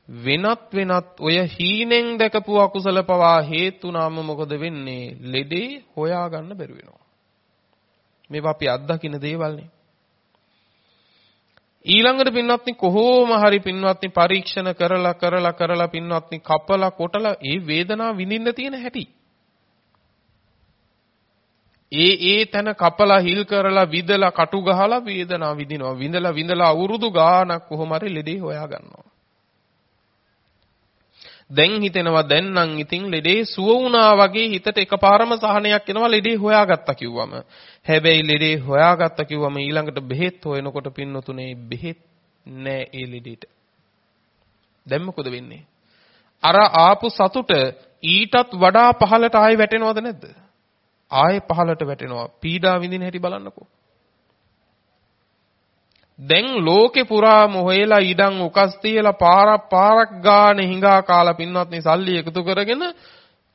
S1: වෙනත් වෙනත් ඔය හීනෙන් දැකපු අකුසල පවා හේතුනාම මොකද වෙන්නේ ලෙඩේ හොයාගන්න බැරි වෙනවා මේවා අපි අත්දකින්න දේවල්නේ ඊළඟට පින්වත්නි කොහොම හරි පින්වත්නි පරීක්ෂණ කරලා කරලා කරලා පින්වත්නි කපලා කොටලා ඒ වේදනාව විඳින්න තියෙන හැටි ඒ ඒ තැන කපලා හිල් කරලා විදලා කටු ගහලා වේදනාව විඳිනවා. විඳලා විඳලා අවුරුදු ගාණක් කොහොම හරි ලෙඩේ හොයා ගන්නවා. දැන් හිතෙනවා දැන් නම් ඉතින් ලෙඩේ සුව වුණා වගේ හිතට එකපාරම සහනයක් එනවා ලෙඩේ හොයාගත්තා කිව්වම. හැබැයි ලෙඩේ හොයාගත්තා කිව්වම ඊළඟට බෙහෙත් හොයනකොට පින්නතුනේ බෙහෙත් නෑ ඒ ලෙඩේට. දැන් මොකද වෙන්නේ? අර ආපු සතුට ඊටත් වඩා පහළට ආයෙ වැටෙනවද නැද්ද? ආයෙ පහළට වැටෙනවා. පීඩා විඳින හැටි බලන්නකෝ. දැන් ලෝකේ පුරාම හොයලා ඉඩම් උකස් තියලා පාරක් පාරක් ගානේ හිඟා කාලා පින්වත්නි සල්ලි එකතු කරගෙන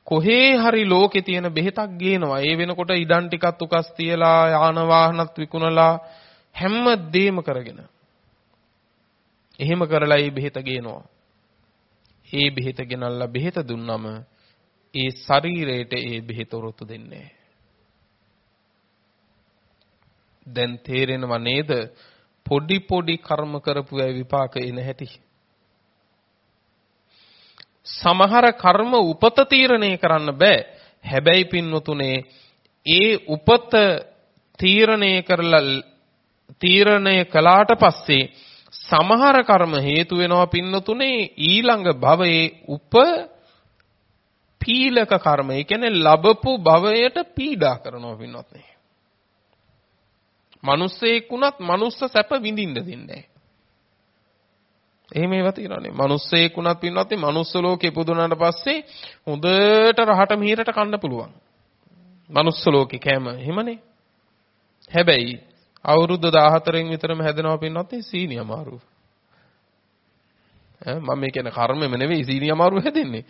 S1: කොහේ හරි ලෝකේ තියෙන බෙහෙතක් ගේනවා. ඒ වෙනකොට ඉඩම් ටිකත් උකස් තියලා යාන වාහනත් විකුණලා හැම දෙයක්ම කරගෙන. එහෙම කරලා මේ බෙහෙත ගේනවා. ඒ බෙහෙත ගෙනල්ලා බෙහෙත දුන්නම ඒ ශරීරයට ඒ බෙහෙත උරුතු දෙන්නේ දැන් තේරෙනව නේද පොඩි පොඩි කර්ම කරපු අය විපාක එන හැටි සමහර කර්ම උපත තීරණය කරන්න බෑ හැබැයි පින්වතුනේ ඒ උපත තීරණය කරලා තීරණය කළාට පස්සේ සමහර කර්ම හේතු වෙනවා පින්නතුනේ ඊළඟ භවයේ උප පීලක කර්ම. ඒ කියන්නේ ලැබපු භවයට පීඩා කරනවා පින්වත්නි. මිනිස්සෙක් වුණත් මනුස්ස සැප විඳින්න දෙන්නේ එහෙම ඒවා තියෙනවානේ. මිනිස්සෙක් වුණත් පින්වත්නි මනුස්ස ලෝකේ පුදුනාට පස්සේ හොඳට රහට මිහිරට කන්න පුළුවන්. මනුස්ස ලෝකේ කෑම එහෙමනේ. හැබැයි අවුරුදු 14න් විතරම හැදෙනවා පින්නත් සීනි අමාරු. ඈ මම මේ කියන්නේ කර්මෙම නෙවෙයි සීනි අමාරු හැදෙන්නේ.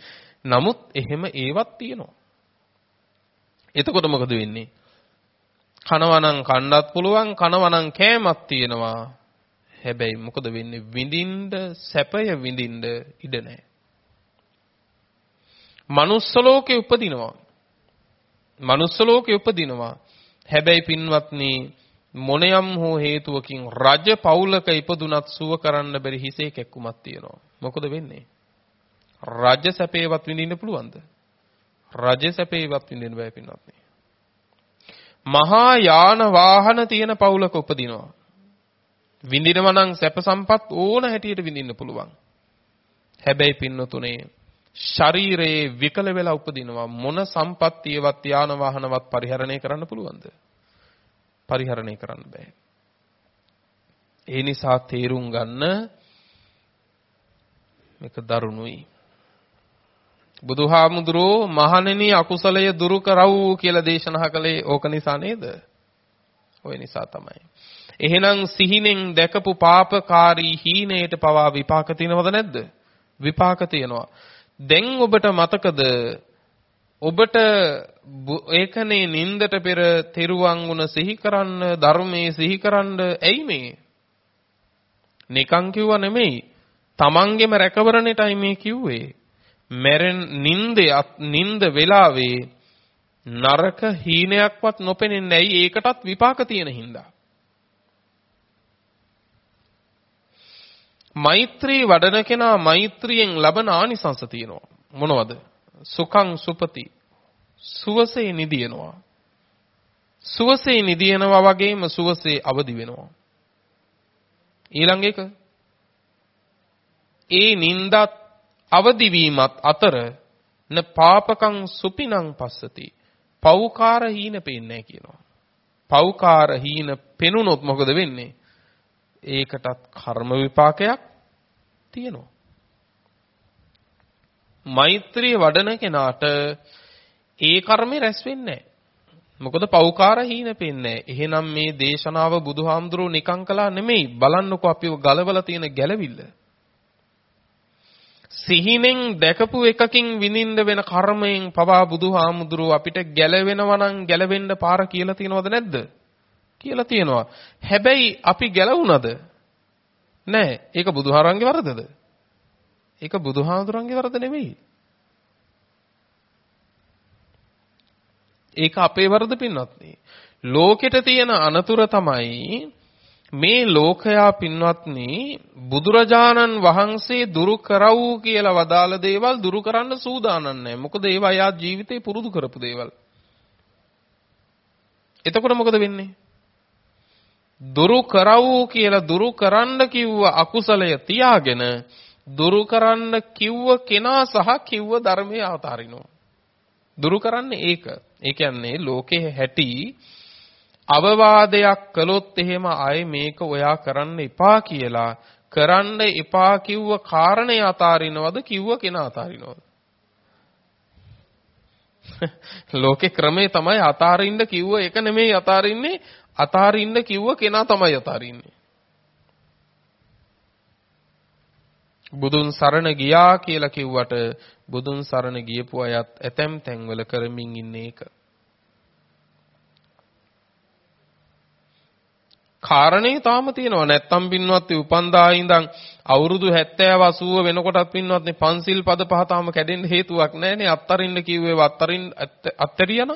S1: නමුත් එහෙම ඒවත් තියෙනවා. එතකොට මොකද වෙන්නේ? කනවනම් කණ්ඩත් පුළුවන් කනවනම් කෑමක් තියෙනවා. හැබැයි මොකද වෙන්නේ? විඳින්න සැපය විඳින්න ඉඩ නැහැ. manuss ලෝකේ උපදිනවා. manuss ලෝකේ උපදිනවා. හැබැයි පින්වත්නි මොනියම් හෝ හේතුවකින් රජ පවුලක ඉපදුනත් සුව කරන්න බැරි හිසේ කැක්කුමක් තියෙනවා. මොකද වෙන්නේ? රජ සැපේවත් විඳින්න පුළුවන්ද? රජ සැපේවත් විඳින්න බෑ පින්වත්නි. මහා යාන වාහන තියෙන පවුලක උපදිනවා. විඳිනවා නම් සැප සම්පත් ඕන හැටියට විඳින්න පුළුවන්. හැබැයි පින්නතුනේ ශරීරයේ විකල වෙලා උපදිනවා මොන සම්පත්තියවත් යාන වාහනවත් පරිහරණය කරන්න පුළුවන්ද? පරිහරණය කරන්න බෑ. ඒ නිසා තේරුම් ගන්න මේක දරුණුයි. බුදුහාමුදුරෝ මහණෙනි අකුසලය දුරු කරව් කියලා දේශනා කළේ ඕක නිසා නේද? ওই නිසා තමයි. එහෙනම් සිහිනෙන් දැකපු පාපකාරී හීනයට පවා විපාක තියනවද නැද්ද? විපාක තියෙනවා. දැන් ඔබට මතකද ඔබට ඒකනේ නින්දට පෙර තෙරුවන් ගුණ සිහි කරන්න ධර්මයේ සිහි කරන්න ඇයි මේ? නිකං කිව්වා නෙමෙයි. තමන්ගෙම රැකවරණයටයි මේ කිව්වේ. මැරෙන් නින්දේ නින්ද වෙලාවේ නරක හීනයක්වත් නොපෙනෙන්නේ ඇයි ඒකටත් විපාක තියෙන හින්දා. මෛත්‍රී වඩන කෙනා මෛත්‍රියෙන් ලබන ආනිසංස තියෙනවා. මොනවද? සුඛං සුපති සුවසේ නිදිනවා සුවසේ නිදිනවා වගේම සුවසේ අවදි වෙනවා ඊළඟ එක ඒ නින්දත් අවදි වීමත් අතර න පාපකං සුපිනං පස්සති. පෞකාර හීන පේන්නේ කියනවා. පෞකාර හීන පෙනුනොත් මොකද වෙන්නේ? ඒකටත් කර්ම විපාකයක් තියෙනවා. මෛත්‍රිය වඩන කෙනාට ඒ කර්මේ රැස් වෙන්නේ මොකද පෞකාර හීන පෙන්නේ එහෙනම් මේ දේශනාව බුදුහාමුදුරුව නිකං කළා නෙමෙයි. බලන්නකෝ අපිව ගලවලා තියෙන ගැළවිල්ල. සිහිනෙන් දැකපු එකකින් විඳින්න වෙන කර්මයෙන් පවා බුදුහාමුදුරුව අපිට ගැලවෙනවා නම් ගැලවෙන්න පාර කියලා තියනවද නැද්ද? කියලා තියෙනවා. හැබැයි අපි ගැලවුණද? නැහැ ඒක බුදුහාරන්ගේ වරදද? ඒක බුදුහාමුදුරන්ගේ වරද නෙමෙයි. ඒක අපේ වරද පින්වත්නි. ලෝකෙට තියෙන අනතුර තමයි මේ ලෝකයා පින්වත්නි බුදුරජාණන් වහන්සේ දුරු කරව් කියලා වදාළ දේවල් දුරු කරන්න සූදානම් නැහැ. මොකද ඒවා යා ජීවිතේ පුරුදු කරපු දේවල්. එතකොට මොකද වෙන්නේ? දුරු කරවූ කියලා දුරු කරන්න කිව්ව අකුසලය තියාගෙන දුරු කරන්න කිව්ව කෙනා සහ කිව්ව ධර්මයේ අවතරිනවා. දුරු කරන්නේ ඒක. ඒ කියන්නේ ලෝකයේ හැටි අවවාදයක් කළොත් එහෙම ආයේ මේක ඔයා කරන්න එපා කියලා. කරන්න එපා කිව්ව කාරණේ අතාරිනවද? කිව්ව කෙනා අතාරිනවද? [laughs] ලෝකේ ක්‍රමේ තමයි අතාරින්න කිව්ව එක නෙමෙයි අතාරින්නේ. අතාරින්න කිව්ව කෙනා තමයි අතාරින්නේ. බුදුන් සරණ ගියා කියලා කිව්වට බුදුන් සරණ ගියපු අයත් ඇතැම් තැන්වල කරමින් ඉන්නේ ඒක කාරණේ තාම තියෙනවා. නැත්තම් පින්වත් උපන්දා ඉඳන් අවුරුදු 70 80 වෙනකොටත් පින්වත් මේ පන්සිල් පද පහ තාම කැඩෙන්න හේතුවක් නැහැනේ. අත්තරින්න කිව්වේ අත්තරින් අත්තරියනම්.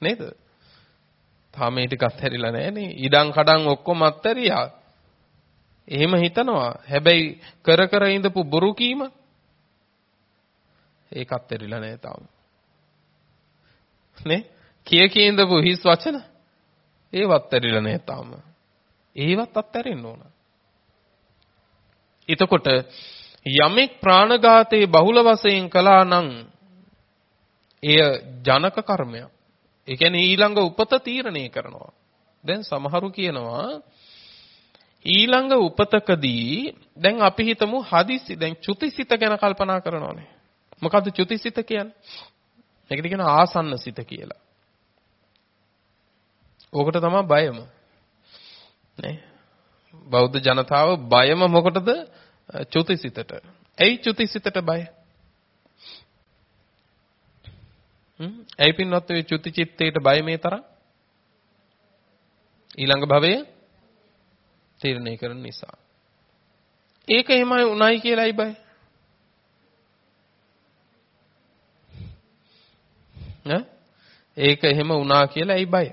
S1: නේද? තාම මේ ටික අත්හැරිලා නැහැනේ. ඉඩම් කඩම් ඔක්කොම අත්තරියා. එහෙම හිතනවා. හැබැයි කර කර ඉඳපු බොරු කීම ඒකත් ඇරිලා නැහැ තාම. නේ? කිය කී ඉඳපු හිස් වචන ඒවත් ඇරිලා නැහැ තාම. ඒවත් අත්හැරෙන්න ඕන. එතකොට යමෙක් ප්‍රාණඝාතයේ බහුල වශයෙන් කළා නම් එය ජනක කර්මයක්. ඒ කියන්නේ ඊළඟ උපත තීරණය කරනවා. දැන් සමහරු කියනවා ඊළඟ උපතකදී දැන් අපි හිතමු හදිසි දැන් චුතිසිත ගැන කල්පනා කරනවානේ. මොකද්ද චුතිසිත කියන්නේ? ඒකට කියන ආසන්න සිත කියලා. ඕකට තමයි බයම. නේ? බෞද්ධ ජනතාව බයම මොකටද? චුතිසිතට. ඇයි චුතිසිතට බය? හ්ම්? ඇයි පින්වත් ඔය චුති චිත්තේට බය මේ තරම්? ඊළඟ භවය තීරණය කරන නිසා. ඒක එහෙමයි උණයි කියලායි බය. ඈ? ඒක එහෙම වුණා කියලා ඇයි බය?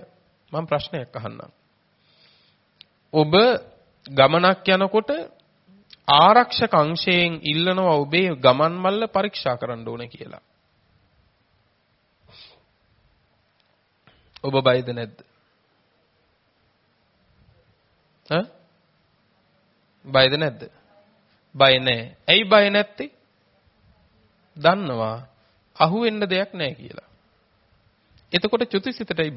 S1: මම ප්‍රශ්නයක් අහන්නම්. ඔබ ගමනක් යනකොට ආරක්ෂක අංශයෙන් ඉල්ලනවා ඔබේ ගමන් මල්ල පරීක්ෂා කරන්න ඕනේ කියලා. ඔබ බයද නැද්ද? ඈ? බයද නැද්ද? බය නැහැ. ඇයි බය නැත්තේ? දන්නවා අහුවෙන්න දෙයක් නැහැ කියලා. එතකොට චුතිසිතටයි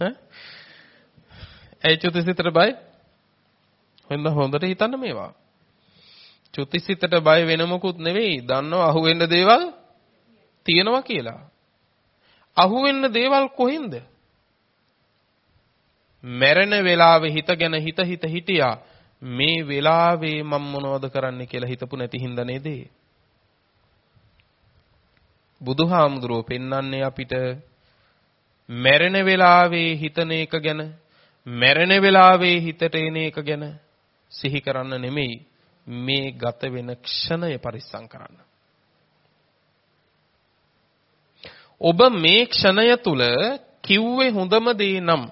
S1: බය. ඇයි චුතිසිතට බය? හොඳ හොඳට හිතන්න මේවා. චුතිසිතට බය වෙන මොකුත් නෙවෙයි. දන්නව අහුවෙන්න දේවල් තියෙනවා කියලා. අහුවෙන්න දේවල් කොහෙන්ද? මැරෙන වෙලාවේ හිත ගැන හිත හිත හිටියා. මේ වෙලාවේ මම මොනවද කරන්න කියලා හිතපු නැති හින්දා නේද? බුදුහාමුදුරුවෝ පෙන්වන්නේ අපිට මැරෙන වෙලාවේ හිතන එක ගැන මැරෙන වෙලාවේ හිතට එන එක ගැන සිහි කරන්න නෙමෙයි මේ ගත වෙන ක්ෂණය පරිස්සම් කරන්න. ඔබ මේ ක්ෂණය තුල කිව්වේ හොඳම දේ නම්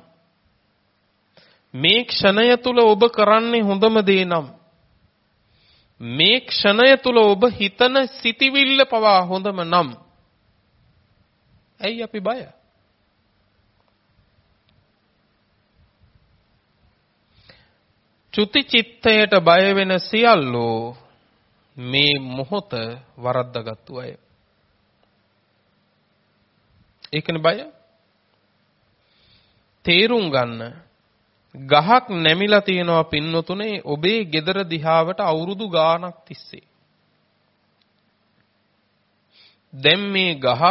S1: මේ ක්ෂණය තුල ඔබ කරන්නේ හොඳම දේ නම් මේ ක්ෂණය තුල ඔබ හිතන සිටිවිල්ල පවා හොඳම නම් ඇයි අපි බය? චුති චිත්තයට බය වෙන සියල්ලෝ මේ මොහොත වරද්දාගත්තු අය. ඒකනේ බය. තේරුම් ගන්න. ගහක් නැමිලා තියෙනවා පින්නතුනේ ඔබේ gedara දිහාවට අවුරුදු ගාණක් තිස්සේ. දැන් මේ ගහ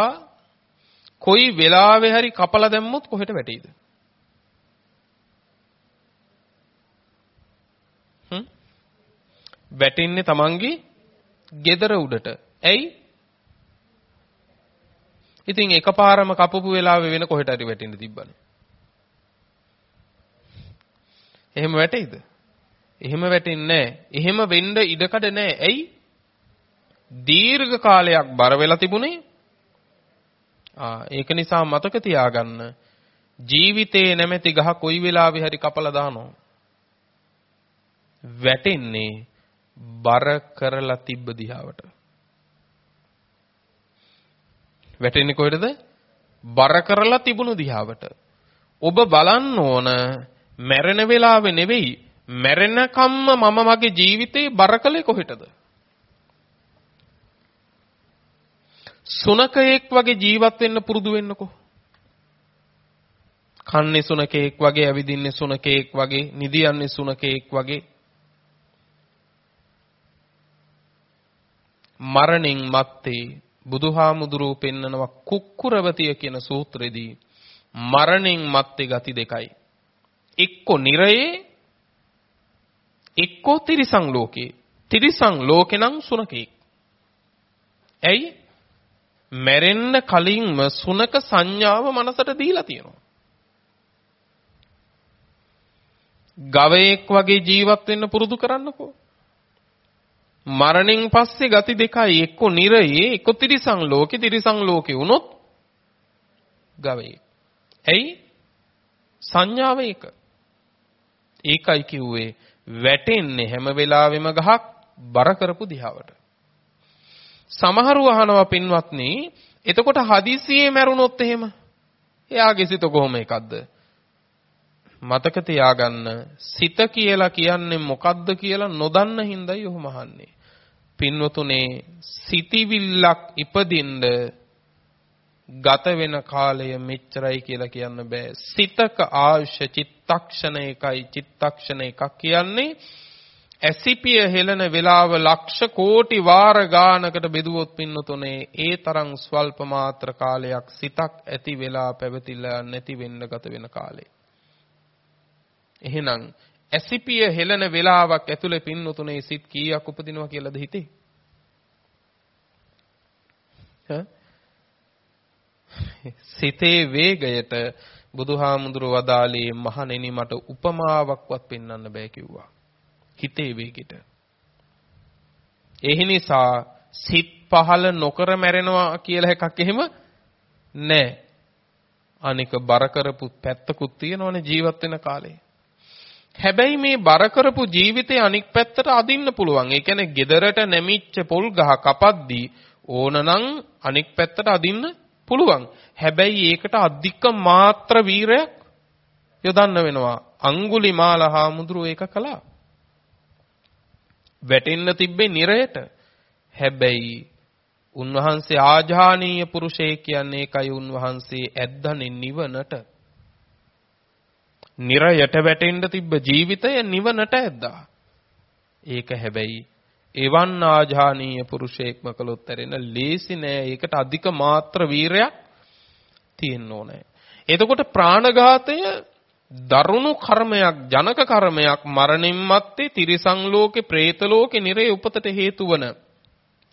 S1: කොයි වෙලාවෙ හරි කපලා දැම්මොත් කොහෙට වැටෙයිද? වැටෙන්නේ Tamange gedara උඩට. ඇයි? ඉතින් එකපාරම කපපු වෙලාවෙ වෙන කොහෙට හරි වැටෙන්න තිබ්බනේ. එහෙම වැටෙයිද? එහෙම වැටෙන්නේ නැහැ. එහෙම වෙන්න ඉඩකඩ නැහැ. ඇයි? දීර්ඝ කාලයක් බර වෙලා තිබුණේ. ආ ඒක නිසා මතක තියාගන්න ජීවිතේ නැමැති ගහ කොයි වෙලාවෙ හරි කපලා දානවා. වැටෙන්නේ බර කරලා තිබ්බ දිහාවට. වැටෙන්නේ කොහෙටද? බර කරලා තිබුණු දිහාවට. ඔබ බලන්න ඕන මැරෙන වෙලාවේ නෙවෙයි මැරෙනකම්ම මම මගේ ජීවිතේ බර කළේ කොහෙටද? සුනකයෙක් වගේ ජීවත් වෙන්න පුරුදු වෙන්නකෝ. කන්නේ සුනකයෙක් වගේ ඇවිදින්නේ සුනකයෙක් වගේ නිදියන්නේ සුනකයෙක් වගේ මරණින් මත්තේ බුදුහාමුදුරුව පෙන්නනවා කුක්කුරවතිය කියන සූත්‍රෙදී මරණින් මත්තේ ගති දෙකයි. එක්ක නිරයේ එක්ක තිරිසං ලෝකේ. තිරිසං ලෝකේ නම් සුනකෙක් ඇයි? මැරෙන්න කලින්ම සුනක සංඥාව මනසට දීලා තියෙනවා. ගවයෙක් වගේ ජීවත් වෙන්න පුරුදු කරන්නකෝ. මරණයෙන් පස්සේ ගති දෙකයි එක්ක නිරයේ එක්ක තිරිසං ලෝකේ තිරිසං ලෝකේ වුණොත් ගවයෙක්. ඇයි? සංඥාව එක. ඒකයි කිව්වේ වැටෙන්නේ හැම වෙලාවෙම ගහක් බර කරපු දිහාවට. සමහරව අහනවා පින්වත්නි එතකොට හදිසියේ මැරුණොත් එහෙම එයාගේ සිත කොහොම එකක්ද? මතක තියාගන්න සිත කියලා කියන්නේ මොකද්ද කියලා නොදන්න හින්දායි ඔහොම අහන්නේ. පින්වතුනේ සිටිවිල්ලක් ඉපදින්න ගත වෙන කාලය මෙච්චරයි කියලා කියන්න බෑ. සිතක ආයුෂ චිත්තක්ෂණයකයි චිත්තක්ෂණ එකක් කියන්නේ ඇසිපිය හෙලන වෙලාව ලක්ෂ කෝටි වාර ගානකට බෙදුවොත් පින්නතුනේ ඒ තරම් ස්වල්ප මාත්‍ර කාලයක් සිතක් ඇති වෙලා පැවතිලා නැති වෙන්න ගත වෙන කාලේ. එහෙනම් ඇසිපිය හෙලන වෙලාවක් ඇතුලේ පින්නතුනේ සිත් කීයක් උපදිනවා කියලාද හිතේ? සිතේ වේගයට බුදුහාමුදුරුව වදාළේ මහණෙනි මට උපමාවක්වත් පෙන්වන්න බෑ කිව්වා. හිතේ වේගෙට. ඒ නිසා සිත් පහල නොකර මැරෙනවා කියලා එකක් එහෙම නැහැ. අනික බර කරපු පැත්තකුත් තියෙනවනේ ජීවත් වෙන කාලේ. හැබැයි මේ බර කරපු ජීවිතේ අනික් පැත්තට අදින්න පුළුවන්. ඒ කියන්නේ gedaraට නැමිච්ච පොල් ගහ කපද්දී ඕනනම් අනික් පැත්තට අදින්න පුළුවන්. හැබැයි ඒකට අධික මාත්‍ර වීරයක් යොදන්න වෙනවා. අඟුලිමාල හාමුදුරුව ඒක කළා. වැටෙන්න තිබ්බේ නිරයට. හැබැයි උන්වහන්සේ ආජානීය පුරුෂයෙක් කියන්නේ ඒකයි උන්වහන්සේ ඇද්දනේ නිවනට. නිරයට වැටෙන්න තිබ්බ ජීවිතය නිවනට ඇද්දා. ඒක හැබැයි එවන් ආජානීය පුරුෂයෙක්ම කළොත් ඇරෙන ලේසි නෑ. ඒකට අධික මාත්‍ර වීරයක් තියෙන්න ඕනේ. එතකොට ප්‍රාණඝාතය දරුණු කර්මයක් ජනක කර්මයක් මරණින් මත්තේ තිරිසං ලෝකේ പ്രേත ලෝකේ නිරේ උපතට හේතු වන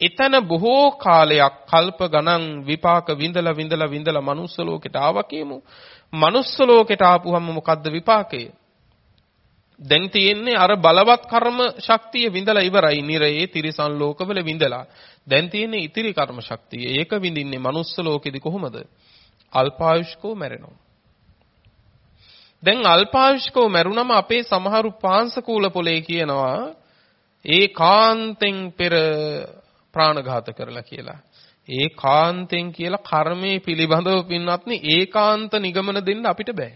S1: එතන බොහෝ කාලයක් කල්ප ගණන් විපාක විඳලා විඳලා විඳලා මනුස්ස ලෝකෙට ආවා කියමු මනුස්ස ලෝකෙට ආපුවම මොකද්ද විපාකය? දැන් තියෙන්නේ අර බලවත් කර්ම ශක්තිය විඳලා ඉවරයි. නිරයේ තිරිසන් ලෝකවල විඳලා. දැන් තියෙන්නේ ඉතිරි කර්ම ශක්තිය. ඒක විඳින්නේ මනුස්ස ලෝකෙදි කොහොමද? අල්පායුෂ්කෝ මැරෙනවා. දැන් අල්පායුෂ්කෝ මැරුණම අපේ සමහරු පාංශකූල පොලේ කියනවා ඒ කාන්තෙන් පෙර ප්‍රාණඝාත කරලා කියලා. ඒකාන්තෙන් කියලා කර්මයේ පිළිබඳව පින්වත්නි ඒකාන්ත නිගමන දෙන්න අපිට බෑ.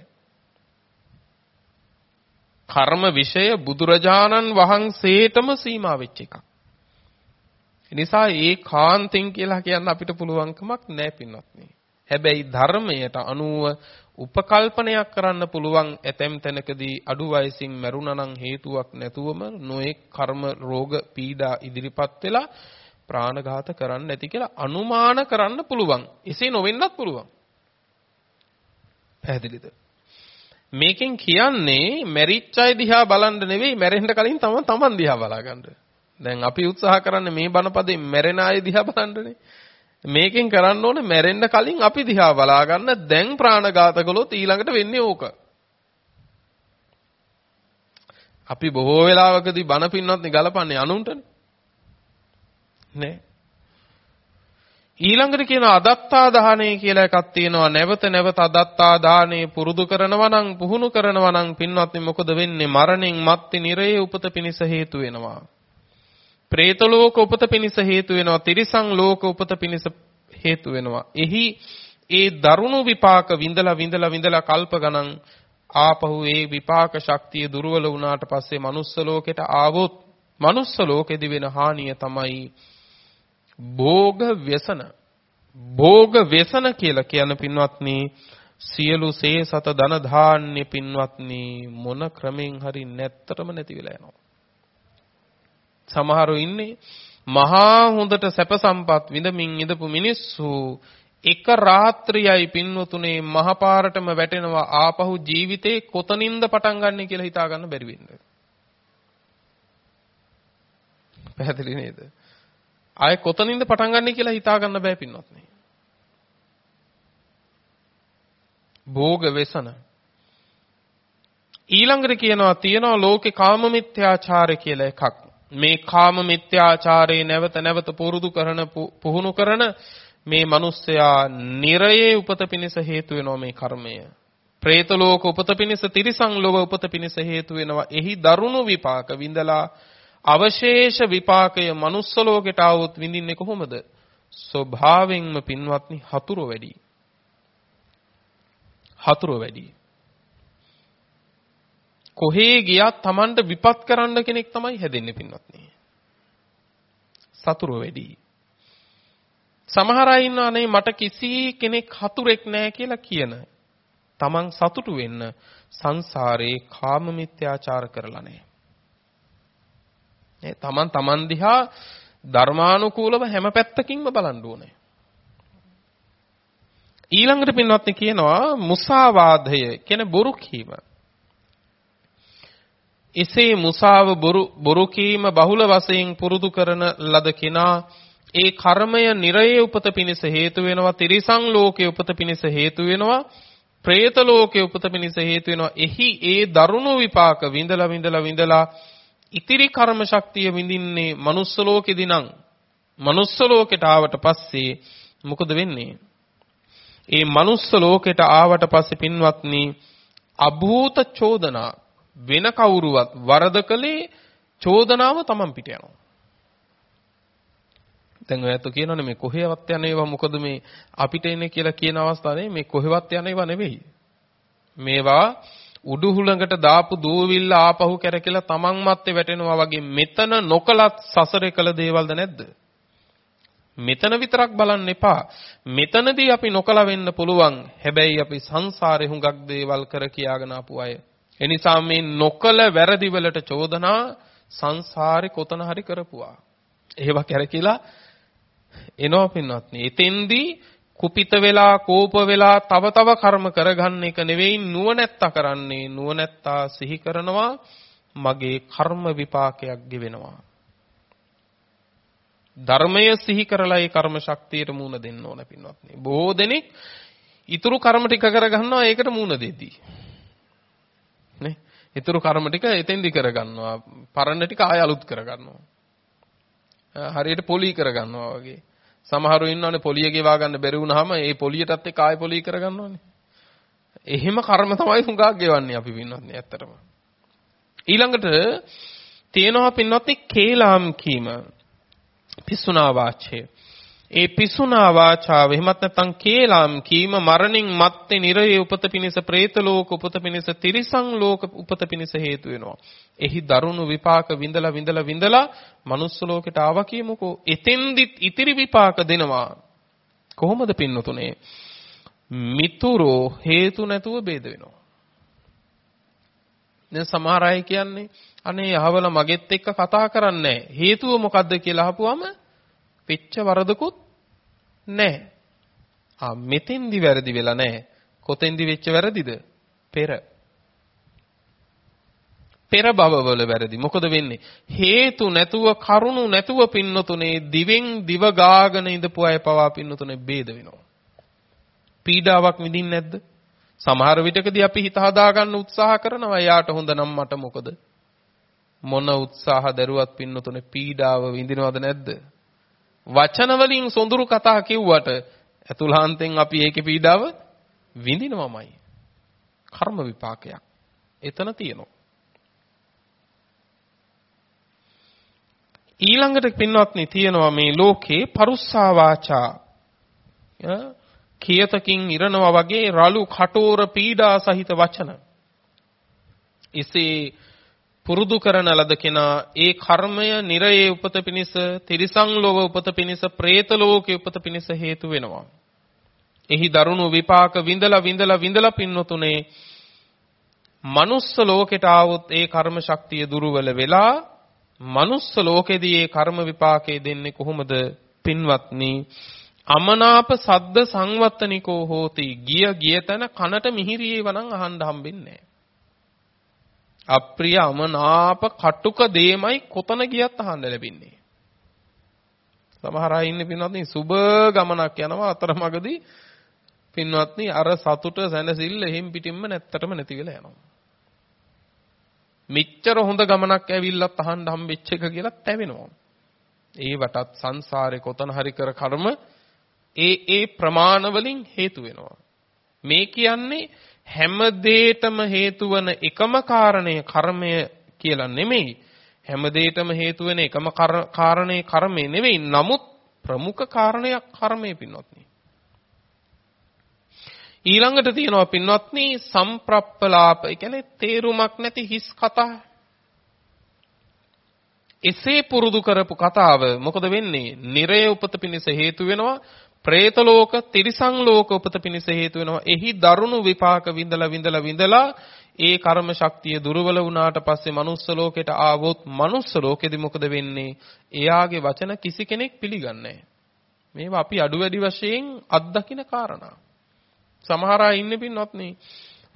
S1: කර්ම વિષය බුදුරජාණන් වහන්සේටම සීමා වෙච්ච එකක්. නිසා ඒකාන්තෙන් කියලා කියන්න අපිට පුළුවන්කමක් නැහැ පින්වත්නි. හැබැයි ධර්මයට අනුව උපකල්පනයක් කරන්න පුළුවන් ඇතැම් තැනකදී අඩු වයසින් මැරුණා නම් හේතුවක් නැතුවම නොඑක් කර්ම රෝග පීඩා ඉදිරිපත් වෙලා ප්‍රාණඝාත කරන්න නැති කියලා අනුමාන කරන්න පුළුවන්. එසේ නොවෙන්නත් පුළුවන්. පැහැදිලිද? මේකෙන් කියන්නේ මැරිච්ච අය දිහා බලන්න නෙවෙයි මැරෙන්න කලින් තම තමන් දිහා බලාගන්න. දැන් අපි උත්සාහ කරන්නේ මේ බණපදේ මැරෙන අය දිහා බලන්නනේ. මේකෙන් කරන්න ඕනේ මැරෙන්න කලින් අපි දිහා බලාගන්න දැන් ප්‍රාණඝාත කළොත් ඊළඟට වෙන්නේ ඕක. අපි බොහෝ වෙලාවකදී බණ පින්නත් ගලපන්නේ අනුන්ටනේ. නෑ. ඊළඟට කියන අදත්තා දාහණය කියලා එකක් තියෙනවා. නැවත නැවත අදත්තා දාහණය පුරුදු කරනවා නම් පුහුණු කරනවා නම් පින්වත්නි මොකද වෙන්නේ? මරණින් මත්තේ නිරයේ උපත පිණිස හේතු වෙනවා. പ്രേත ලෝක උපත පිණිස හේතු වෙනවා. තිරිසං ලෝක උපත පිණිස හේතු වෙනවා. එහි ඒ දරුණු විපාක විඳලා විඳලා විඳලා කල්ප ගණන් ආපහු ඒ විපාක ශක්තිය දුර්වල වුණාට පස්සේ manuss ලෝකෙට ආවොත් manuss ලෝකෙදි වෙන හානිය තමයි භෝග ව්‍යසන. භෝග ව්‍යසන කියලා කියන පින්වත්නි සියලු සේසත ධන ධාන්‍ය පින්වත්නි මොන ක්‍රමෙන් හරි නැත්තරම නැති වෙලා යනවා. සමහරව ඉන්නේ මහා හොඳට සැප සම්පත් විඳමින් ඉඳපු මිනිස්සු එක රාත්‍රියයි පින්වතුනේ මහපාරටම වැටෙනවා ආපහු ජීවිතේ කොතනින්ද පටන් ගන්න කියලා හිතා ගන්න බැරි වෙන්නේ. පැහැදිලි නේද? ආයේ කොතනින්ද පටන් ගන්න කියලා හිතා ගන්න බෑ පින්වත්නි. භෝග වෙසන ඊළඟට කියනවා තියනවා ලෝකේ කාම මිත්‍යාචාරය කියලා එකක්. මේ කාම මිත්‍යාචාරේ නැවත නැවත පුරුදු කරන පුහුණු කරන මේ මිනිස්සයා නිරයේ උපත පිණිස හේතු වෙනවා මේ කර්මය. പ്രേත ලෝක උපත පිණිස තිරිසන් ලෝක උපත පිණිස හේතු වෙනවා. එහි දරුණු විපාක විඳලා අවශේෂ විපාකය manuss ලෝකයට આવොත් විඳින්නේ කොහොමද? ස්වභාවයෙන්ම පින්වත්නි හතුරු වැඩි. හතුරු වැඩි. කොහේ ගියත් Tamanට විපත් කරන්න කෙනෙක් තමයි හැදෙන්නේ පින්වත්නි. සතුරු වැඩි. සමහර අය ඉන්නවනේ මට කිසි කෙනෙක් හතුරෙක් නැහැ කියලා කියන. Taman සතුටු වෙන්න සංසාරේ කාම මිත්‍යාචාර කරලා නැහැ. නේ Taman Taman දිහා ධර්මානුකූලව හැම පැත්තකින්ම බලන්න ඕනේ. ඊළඟට පින්වත්නි කියනවා මුසාවාදය කියන බොරු කීම. එසේ මුසාව බොරු බොරු කීම බහුල වශයෙන් පුරුදු කරන ලද කෙනා ඒ කර්මය නිරයේ උපත පිණිස හේතු වෙනවා තිරිසන් ලෝකයේ උපත පිණිස හේතු වෙනවා പ്രേත ලෝකයේ උපත පිණිස හේතු වෙනවා එහි ඒ දරුණු විපාක විඳලා විඳලා විඳලා ඉතිරි කර්ම ශක්තිය විඳින්නේ manuss ලෝකෙදී නම් manuss ලෝකෙට ආවට පස්සේ මොකද වෙන්නේ ඒ manuss ලෝකෙට ආවට පස්සේ පින්වත්නි අභූත චෝදනා වෙන කවුරුවත් වරද කළේ චෝදනාව තමන් පිට යනවා දැන් ඔයත් කියනවනේ මේ කොහෙවත් යන ඒවා මොකද මේ අපිට එන්නේ කියලා කියන අවස්ථාවේ මේ කොහෙවත් යන ඒවා නෙවෙයි. මේවා උඩු හුලඟට දාපු දූවිල්ල ආපහු කැරකෙලා තමන් මැත්තේ වැටෙනවා වගේ මෙතන නොකලත් සසරේ කළ දේවල්ද නැද්ද? මෙතන විතරක් බලන්න එපා. මෙතනදී අපි නොකල වෙන්න පුළුවන්. හැබැයි අපි සංසාරේ හුඟක් දේවල් කර කියාගෙන ආපු අය. එනිසා මේ නොකල වැරදි වලට චෝදනා සංසාරේ කොතන හරි කරපුවා. ඒවා කැරකිලා එනවා පින්වත්නි. එතෙන්දී කුපිත වෙලා කෝප වෙලා තව තව කර්ම කරගන්න එක නෙවෙයි නුවණැත්තා කරන්නේ. නුවණැත්තා සිහි කරනවා මගේ කර්ම විපාකයක් ගෙවෙනවා. ධර්මය සිහි කරලා ඒ කර්ම ශක්තියට මූණ දෙන්න ඕන පින්වත්නි. බොහෝ දෙනෙක් ඉතුරු කර්ම ටික කරගන්නවා ඒකට මූණ දෙදී නේ? ඉතුරු කර්ම ටික එතෙන්දි කරගන්නවා. පරණ ටික ආය අලුත් කරගන්නවා. හරියට පොලි කරගන්නවා වගේ. සමහරු ඉන්නවනේ පොලිය ගෙවා ගන්න බැරි වුණාම ඒ පොලියටත් එක්ක ආයෙ පොලිය කරගන්නවනේ. එහෙම කර්ම තමයි හුඟක් ගෙවන්නේ අපි පින්වත්නි ඇත්තටම. ඊළඟට තියෙනවා පින්වත්නි කේලාම් කීම. පිසුනා වාචය. ඒ පිසුනා වාචාව එහෙමත් නැත්නම් කේලාම් කීම මරණින් මත්තේ නිරයේ උපත පිණිස പ്രേත ලෝක උපත පිණිස තිරිසන් ලෝක උපත පිණිස හේතු වෙනවා. එහි දරුණු විපාක විඳලා විඳලා විඳලා manuss ලෝකෙට ආවා කියමුකෝ. එතෙන්දිත් ඉතිරි විපාක දෙනවා. කොහොමද පින්නතුනේ? මිතුරෝ හේතු නැතුව බේද වෙනවා. දැන් සමහර අය කියන්නේ අනේ අහවල මගෙත් එක්ක කතා කරන්නේ හේතුව මොකද්ද කියලා අහපුවම වෙච්ච වරදකුත් නැහැ. ආ මෙතෙන්දි වැරදි වෙලා නැහැ. කොතෙන්දි වෙච්ච වැරදිද? පෙර. පෙර භවවල වැරදි. මොකද වෙන්නේ? හේතු නැතුව කරුණු නැතුව පින්නතුනේ දිවෙන් දිව ගාගෙන ඉඳපු අය පවා පින්නතුනේ බේද වෙනවා. පීඩාවක් විඳින්නේ නැද්ද? සමහර විටකදී අපි හිත හදාගන්න උත්සාහ කරනවා. යාට හොඳ නම් මට මොකද? මොන උත්සාහ දරුවත් පින්නතුනේ පීඩාව විඳිනවද නැද්ද? වචන වලින් සොඳුරු කතා කිව්වට ඇතුළාන්තෙන් අපි ඒකේ පීඩාව විඳිනවමයි. කර්ම විපාකයක්. එතන තියෙනවා. ඊළඟට පින්වත්නි තියෙනවා මේ ලෝකේ පරුස්සා වාචා කියතකින් ඉරනවා වගේ රළු කටෝර පීඩා සහිත වචන. එසේ පුරුදු කරන ලද කෙනා ඒ කර්මය නිරයේ උපත පිණිස, තිරිසන් ලෝක උපත පිණිස, പ്രേත ලෝකේ උපත පිණිස හේතු වෙනවා. එහි දරුණු විපාක විඳලා විඳලා විඳලා පින්නතුනේ මනුස්ස ලෝකෙට ආවොත් ඒ කර්ම ශක්තිය දුර්වල වෙලා මනුස්ස ලෝකෙදී ඒ කර්ම විපාකේ දෙන්නේ කොහොමද? පින්වත්නි අමනාප සද්ද සංවත්තනිකෝ හෝති. ගිය ගිය තැන කනට මිහිරියේ වනම් අහන්න හම්බෙන්නේ අප්‍රිය අමනාප කටුක දේමයි කොතන ගියත් අහන්න ලැබෙන්නේ. සමහර අය ඉන්නේ පින්වත්නි සුබ ගමනක් යනවා අතරමඟදී පින්වත්නි අර සතුට සැනසෙල්ල එහෙම් පිටින්ම නැත්තටම නැති වෙලා යනවා. මෙච්චර හොඳ ගමනක් ඇවිල්ලත් අහන්න හම්බෙච්ච එක කියලා තැවෙනවා. ඒ වටත් සංසාරේ කොතන හරි කර කර්ම ඒ ඒ ප්‍රමාණ වලින් හේතු වෙනවා. මේ කියන්නේ හැම දෙයකම හේතු වන එකම කාරණය කර්මය කියලා නෙමෙයි. හැම දෙයකම හේතු වෙන එකම කාරණේ කර්මය නෙමෙයි. නමුත් ප්‍රමුඛ කාරණයක් කර්මය පින්වත්නි. ඊළඟට තියෙනවා පින්වත්නි සම්ප්‍රප්පලාප. ඒ කියන්නේ තේරුමක් නැති හිස් කතා. එසේ පුරුදු කරපු කතාව මොකද වෙන්නේ? නිරය උපත පිණිස හේතු වෙනවා. പ്രേත ලෝක, තිරිසන් ලෝක උපත පිණිස හේතු වෙනවා. එහි දරුණු විපාක විඳලා විඳලා විඳලා ඒ කර්ම ශක්තිය දුර්වල වුණාට පස්සේ manuss ලෝකෙට ආවොත් manuss ලෝකෙදි මොකද වෙන්නේ? එයාගේ වචන කිසි කෙනෙක් පිළිගන්නේ මේවා අපි අඩු වැඩි වශයෙන් අත්දකින කාරණා. සමහර අය ඉන්නේ පින්නොත්නේ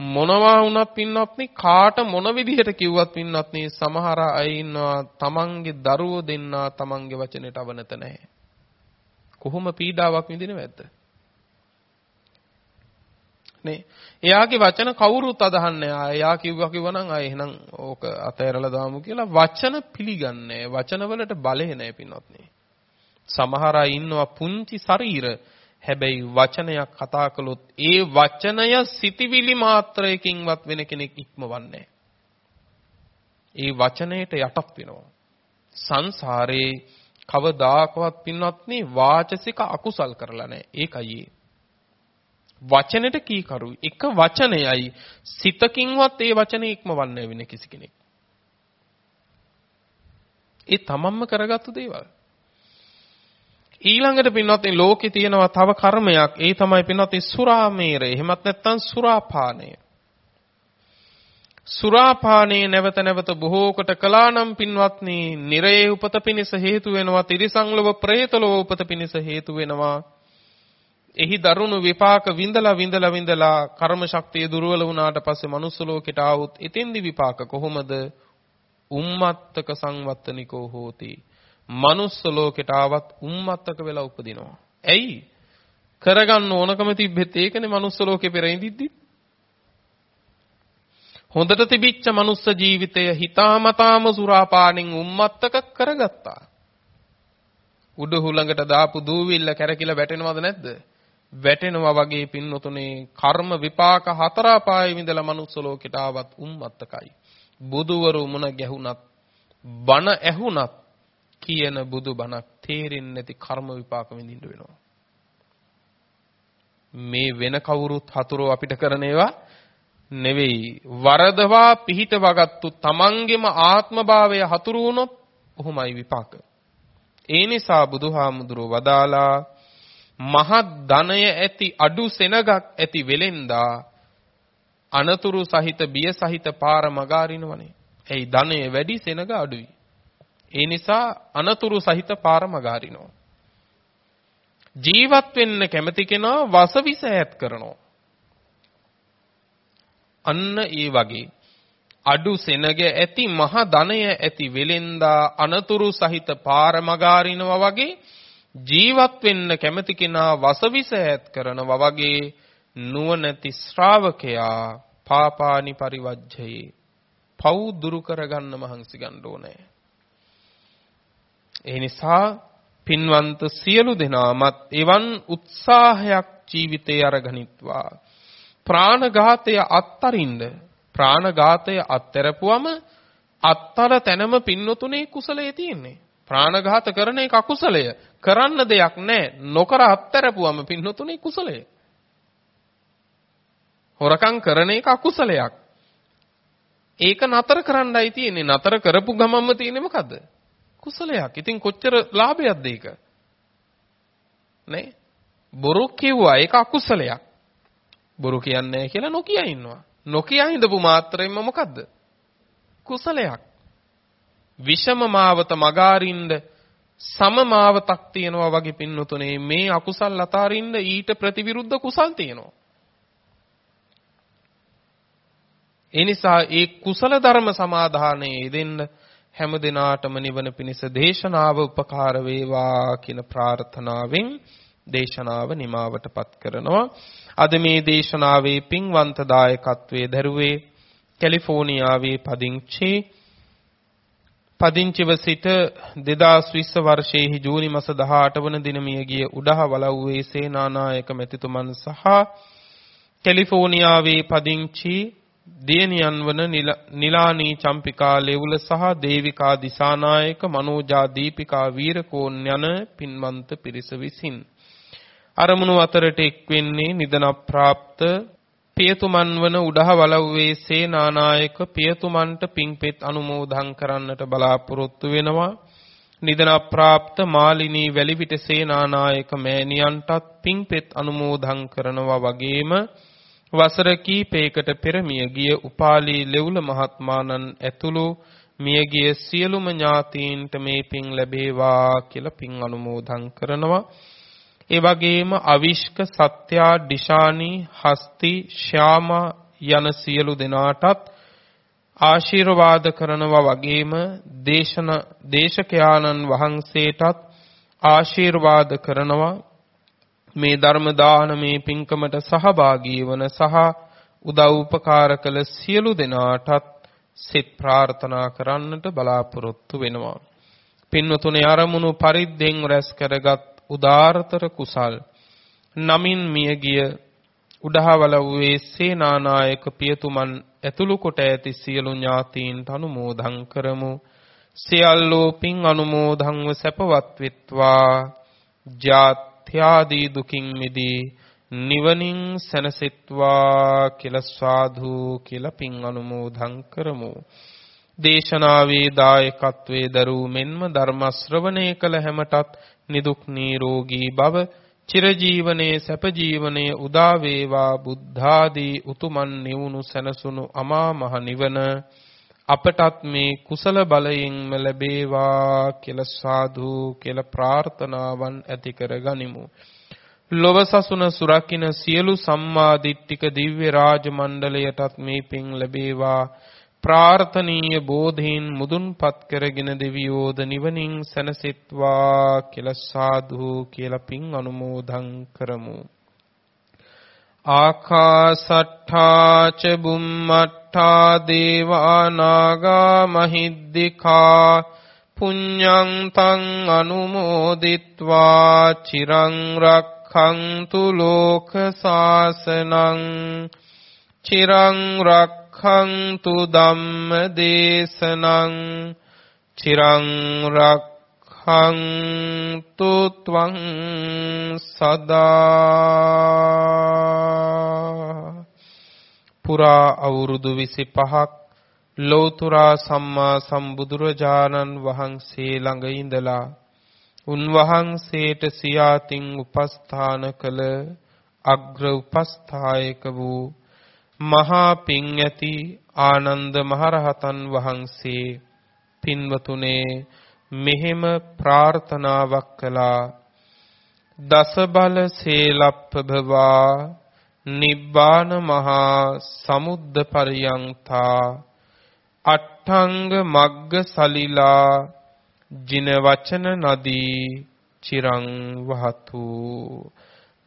S1: මොනවා වුණත් පින්නොත්නේ කාට මොන විදිහට කිව්වත් පින්නොත්නේ සමහර අය ඉන්නවා තමන්ගේ දරුවෝ දෙන්නා තමන්ගේ වචනෙට අවනත නැහැ. කොහොම පීඩාවක් විඳිනවද? නේ. එයාගේ වචන කවුරුත් අදහන්නේ? ආ එයා කිව්වා කිව්වනම් ආ එහෙනම් ඕක අතෑරලා දාමු කියලා වචන පිළිගන්නේ. වචන වලට බලය නැහැ පින්වත්නි. සමහර අය ඉන්නවා පුංචි ශරීර. හැබැයි වචනයක් කතා කළොත් ඒ වචනය සිටිවිලි මාත්‍රයකින්වත් වෙන කෙනෙක් ඉක්මවන්නේ. ඒ වචනයට යටත් වෙනවා. සංසාරේ කවදාකවත් පින්වත්නි වාචසික අකුසල් කරලා නැහැ. ඒකයි ඒ. වචනෙට කීකරුයි. එක වචනයයි සිතකින්වත් ඒ වචනේ ඉක්මවන්නේ වෙන කිසි කෙනෙක්. ඒ තමන්ම කරගත්තු දේවල්. ඊළඟට පින්වත්නි ලෝකේ තියෙනවා තව කර්මයක්. ඒ තමයි පින්වත්නි සුරාමේරය. එහෙමත් නැත්නම් සුරාපානය. සුරාපානයේ නැවත නැවත බොහෝ කොට කළා නම් පින්වත්නි, නිරයේ උපත පිණිස හේතු වෙනවා, තිරිසංලව പ്രേතලව උපත පිණිස හේතු වෙනවා. එහි දරුණු විපාක විඳලා විඳලා විඳලා කර්ම ශක්තිය දුර්වල වුණාට පස්සේ manuss ලෝකෙට ආවොත් එතෙන්දි විපාක කොහොමද? උම්මත්තක සංවත්තනිකෝ හෝති. manuss ලෝකෙට ආවත් උම්මත්තක වෙලා උපදිනවා. ඇයි? කරගන්න ඕනකම තිබ්බෙත් ඒකනේ manuss ලෝකේ පෙර ඉඳිද්දි. හොඳට තිබිච්ච මනුස්ස ජීවිතය හිතාමතාම සුරාපානෙන් උම්මත්තක කරගත්තා. උඩ හුළඟට දාපු දූවිල්ල කැරකිලා වැටෙනවද නැද්ද? වැටෙනවා වගේ පින්නතුනේ කර්ම විපාක හතර අපායේ විඳලා මනුස්ස ලෝකෙට ආවත් උම්මත්තකයි. බුදුවරු මුණ ගැහුණත් බණ ඇහුණත් කියන බුදු බණක් තේරෙන්නේ නැති කර්ම විපාක විඳින්න වෙනවා. මේ වෙන කවුරුත් හතුරෝ අපිට කරන ඒවා නෙවෙයි වරදවා පිහිටවගත්තු තමන්ගේම ආත්මභාවය හතුරු වුණොත් ඔහොමයි විපාක. ඒ නිසා බුදුහාමුදුරුව වදාලා මහත් ධනය ඇති අඩු සෙනගක් ඇති වෙලෙන්දා අනතුරු සහිත බිය සහිත පාර මගාරිනවනේ. එයි ධනය වැඩි සෙනග අඩුයි. ඒ නිසා අනතුරු සහිත පාර මගාරිනවා. ජීවත් වෙන්න කැමති කෙනා වසවිස ඈත් කරනවා. අන්න ඒ වගේ අඩු සෙනග ඇති මහ ධනය ඇති වෙලෙන්දා අනතුරු සහිත පාර මගාරිනවා වගේ ජීවත් වෙන්න කැමති කෙනා වසවිස ඈත් කරනවා වගේ නුවණැති ශ්‍රාවකයා පාපානි පරිවජ්ජයේ පව් දුරු කරගන්න මහන්සි ගන්න ඕනේ. ඒ නිසා පින්වන්ත සියලු දෙනාමත් එවන් උත්සාහයක් ජීවිතේ අරගනිත්වා ප්‍රාණඝාතය අත්තරින්න ප්‍රාණඝාතය අත්තරපුවම අත්තර තැනම පින්නතුනේ කුසලයේ තියෙන්නේ. ප්‍රාණඝාත කරන එක අකුසලය. කරන්න දෙයක් නැහැ. නොකර අත්තරපුවම පින්නතුනේ කුසලය. හොරකම් කරන එක අකුසලයක්. ඒක නතර කරන්නයි තියෙන්නේ. නතර කරපු ගමන්ම තියෙන්නේ මොකද්ද? කුසලයක්. ඉතින් කොච්චර ලාභයක්ද ඒක? නේ? බොරු කිව්වා ඒක අකුසලයක්. බොරු කියන්නේ කියලා නොකිය ඉන්නවා. නොකිය හිඳපු මාත්‍රයෙන්ම මොකද්ද? කුසලයක්. විෂම මාවත මගාරින්ද සම මාවතක් තියෙනවා වගේ පින්නතුනේ මේ අකුසල් අතාරින්න ඊට ප්‍රතිවිරුද්ධ කුසල් තියෙනවා. ඒ නිසා ඒ කුසල ධර්ම සමාදානයේ යෙදෙන්න හැම දිනාටම නිවන පිණිස දේශනාව උපකාර වේවා කියන ප්‍රාර්ථනාවෙන් දේශනාව නිමාවටපත් කරනවා. අද මේ දේශනාවේ පින්වන්ත දායකත්වයේ දරුවේ කැලිෆෝනියාවේ පදිංචි පදිංචිව සිට 2020 වර්ෂයේ ජූනි මාස 18 වන දින මියගිය උඩහ වලව්වේ සේනානායක මැතිතුමන් සහ කැලිෆෝනියාවේ පදිංචි දියණියන් වන නිලානී චම්පිකා ලෙවුල සහ දේවිකා දිසානායක මනෝජා දීපිකා වීරකෝන් යන පින්වන්ත පිරිස විසින් අරමුණු අතරට එක් වෙන්නේ නිදන ප්‍රාප්ත පියතුමන් වන උඩහ වලව්වේ සේනානායක පියතුමන්ට පින්පෙත් අනුමෝදන් කරන්නට බලාපොරොත්තු වෙනවා නිදන ප්‍රාප්ත මාලිනී වැලිවිට සේනානායක මෑණියන්ටත් පින්පෙත් අනුමෝදන් කරනවා වගේම වසර කීපයකට පෙර මියගිය උපාලි ලෙවුල මහත්මාණන් ඇතුළු මියගිය සියලුම ඥාතීන්ට මේ පින් ලැබේවා කියලා පින් අනුමෝදන් කරනවා. ඒ වගේම අවිෂ්ක සත්‍යා ඩිශානි හස්ති ශ්‍යාමා යන සියලු දෙනාටත් ආශිර්වාද කරනවා වගේම දේශන දේශකයාණන් වහන්සේටත් ආශිර්වාද කරනවා මේ ධර්ම දානමේ පින්කමට සහභාගී වන සහ උදව් උපකාර කළ සියලු දෙනාටත් සිත ප්‍රාර්ථනා කරන්නට බලාපොරොත්තු වෙනවා. පින්වතුනි අරමුණු පරිද්දෙන් රැස් කරගත් උදාාරතර කුසල් නමින් මියගිය උඩහවලව්වේ සේනානායක පියතුමන් ඇතුළු කොට ඇති සියලු ඥාතීන්ට අනුමෝදන් කරමු. සියල්ලෝ පින් අනුමෝදන්ව සැපවත් වෙත්වා. ජාත් අත්‍යාදී දුකින් මිදී නිවනින් සැනසෙත්වා කියලා සාදු කියලා පින් අනුමෝදන් කරමු. දේශනාවේ දායකත්වයේ දරූ මෙන්ම ධර්ම ශ්‍රවණය කළ හැමටත් නිදුක් නිරෝගී භව චිරජීවනයේ සැප ජීවනයේ උදා වේවා බුද්ධාදී උතුමන් නිවුණු සැනසුණු අමා මහ නිවන අපටත් මේ කුසල බලයෙන්ම ලැබේවා කියලා සාදු කියලා ප්‍රාර්ථනාවන් ඇති කරගනිමු. ලොව සසුන සුරකින්න සියලු සම්මා දිට්ඨික දිව්‍ය රාජ මණ්ඩලයටත් මේ පින් ලැබේවා. ප්‍රාර්ථනීය බෝධීන් මුදුන්පත් කරගෙන දෙවියෝද නිවනින් සැනසෙත්වා කියලා සාදු කියලා පින් අනුමෝදන් කරමු. ආකාසට්ඨා ච බුම්මට්ඨා දේවා නාග මහිද්దికා පුඤ්ඤං තං අනුමෝදිත්වා චිරං රක්ඛන්තු ලෝක සාසනං චිරං රක්ඛන්තු ධම්ම දේශනං චිරං රක් රක්ඛන්තු ත්වං සදා පුරා අවුරුදු 25ක් ලෝතුරා සම්මා සම්බුදුරජාණන් වහන්සේ ළඟ ඉඳලා උන්වහන්සේට සියාතින් උපස්ථාන කළ අග්‍ර උපස්ථායක වූ මහා පිං ඇති ආනන්ද මහරහතන් වහන්සේ පින්වතුනේ මෙහෙම ප්‍රාර්ථනාවක් කළා. දස බල සේලප්පභවා නිබ්බාන මහා සමුද්ද පරියන්තා අට්ඨංග මග්ග සලිලා ජින වචන නදී චිරං වහතු.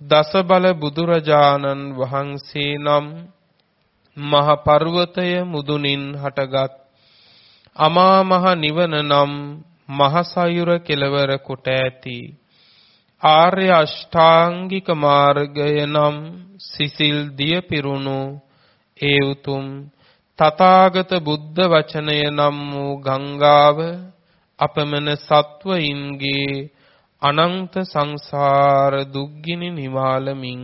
S1: දස බල බුදුරජාණන් වහන්සේ නම් මහ පර්වතය මුදුනින් හටගත්. අමා මහ නිවන නම් මහසයුර කෙලවර කොට ඇති. ආර්ය අෂ්ටාංගික මාර්ගය නම් සිසිල් දිය පිරුණු. ඒ උතුම් තථාගත බුද්ධ වචනය නම් වූ ගංගාව අපමණ සත්වයින්ගේ අනන්ත සංසාර දුක්ගිනි නිවාලමින්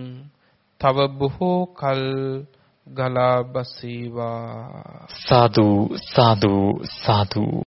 S1: තව බොහෝ කල් ගලා බසීවා
S2: සාදු සාදු සාදු.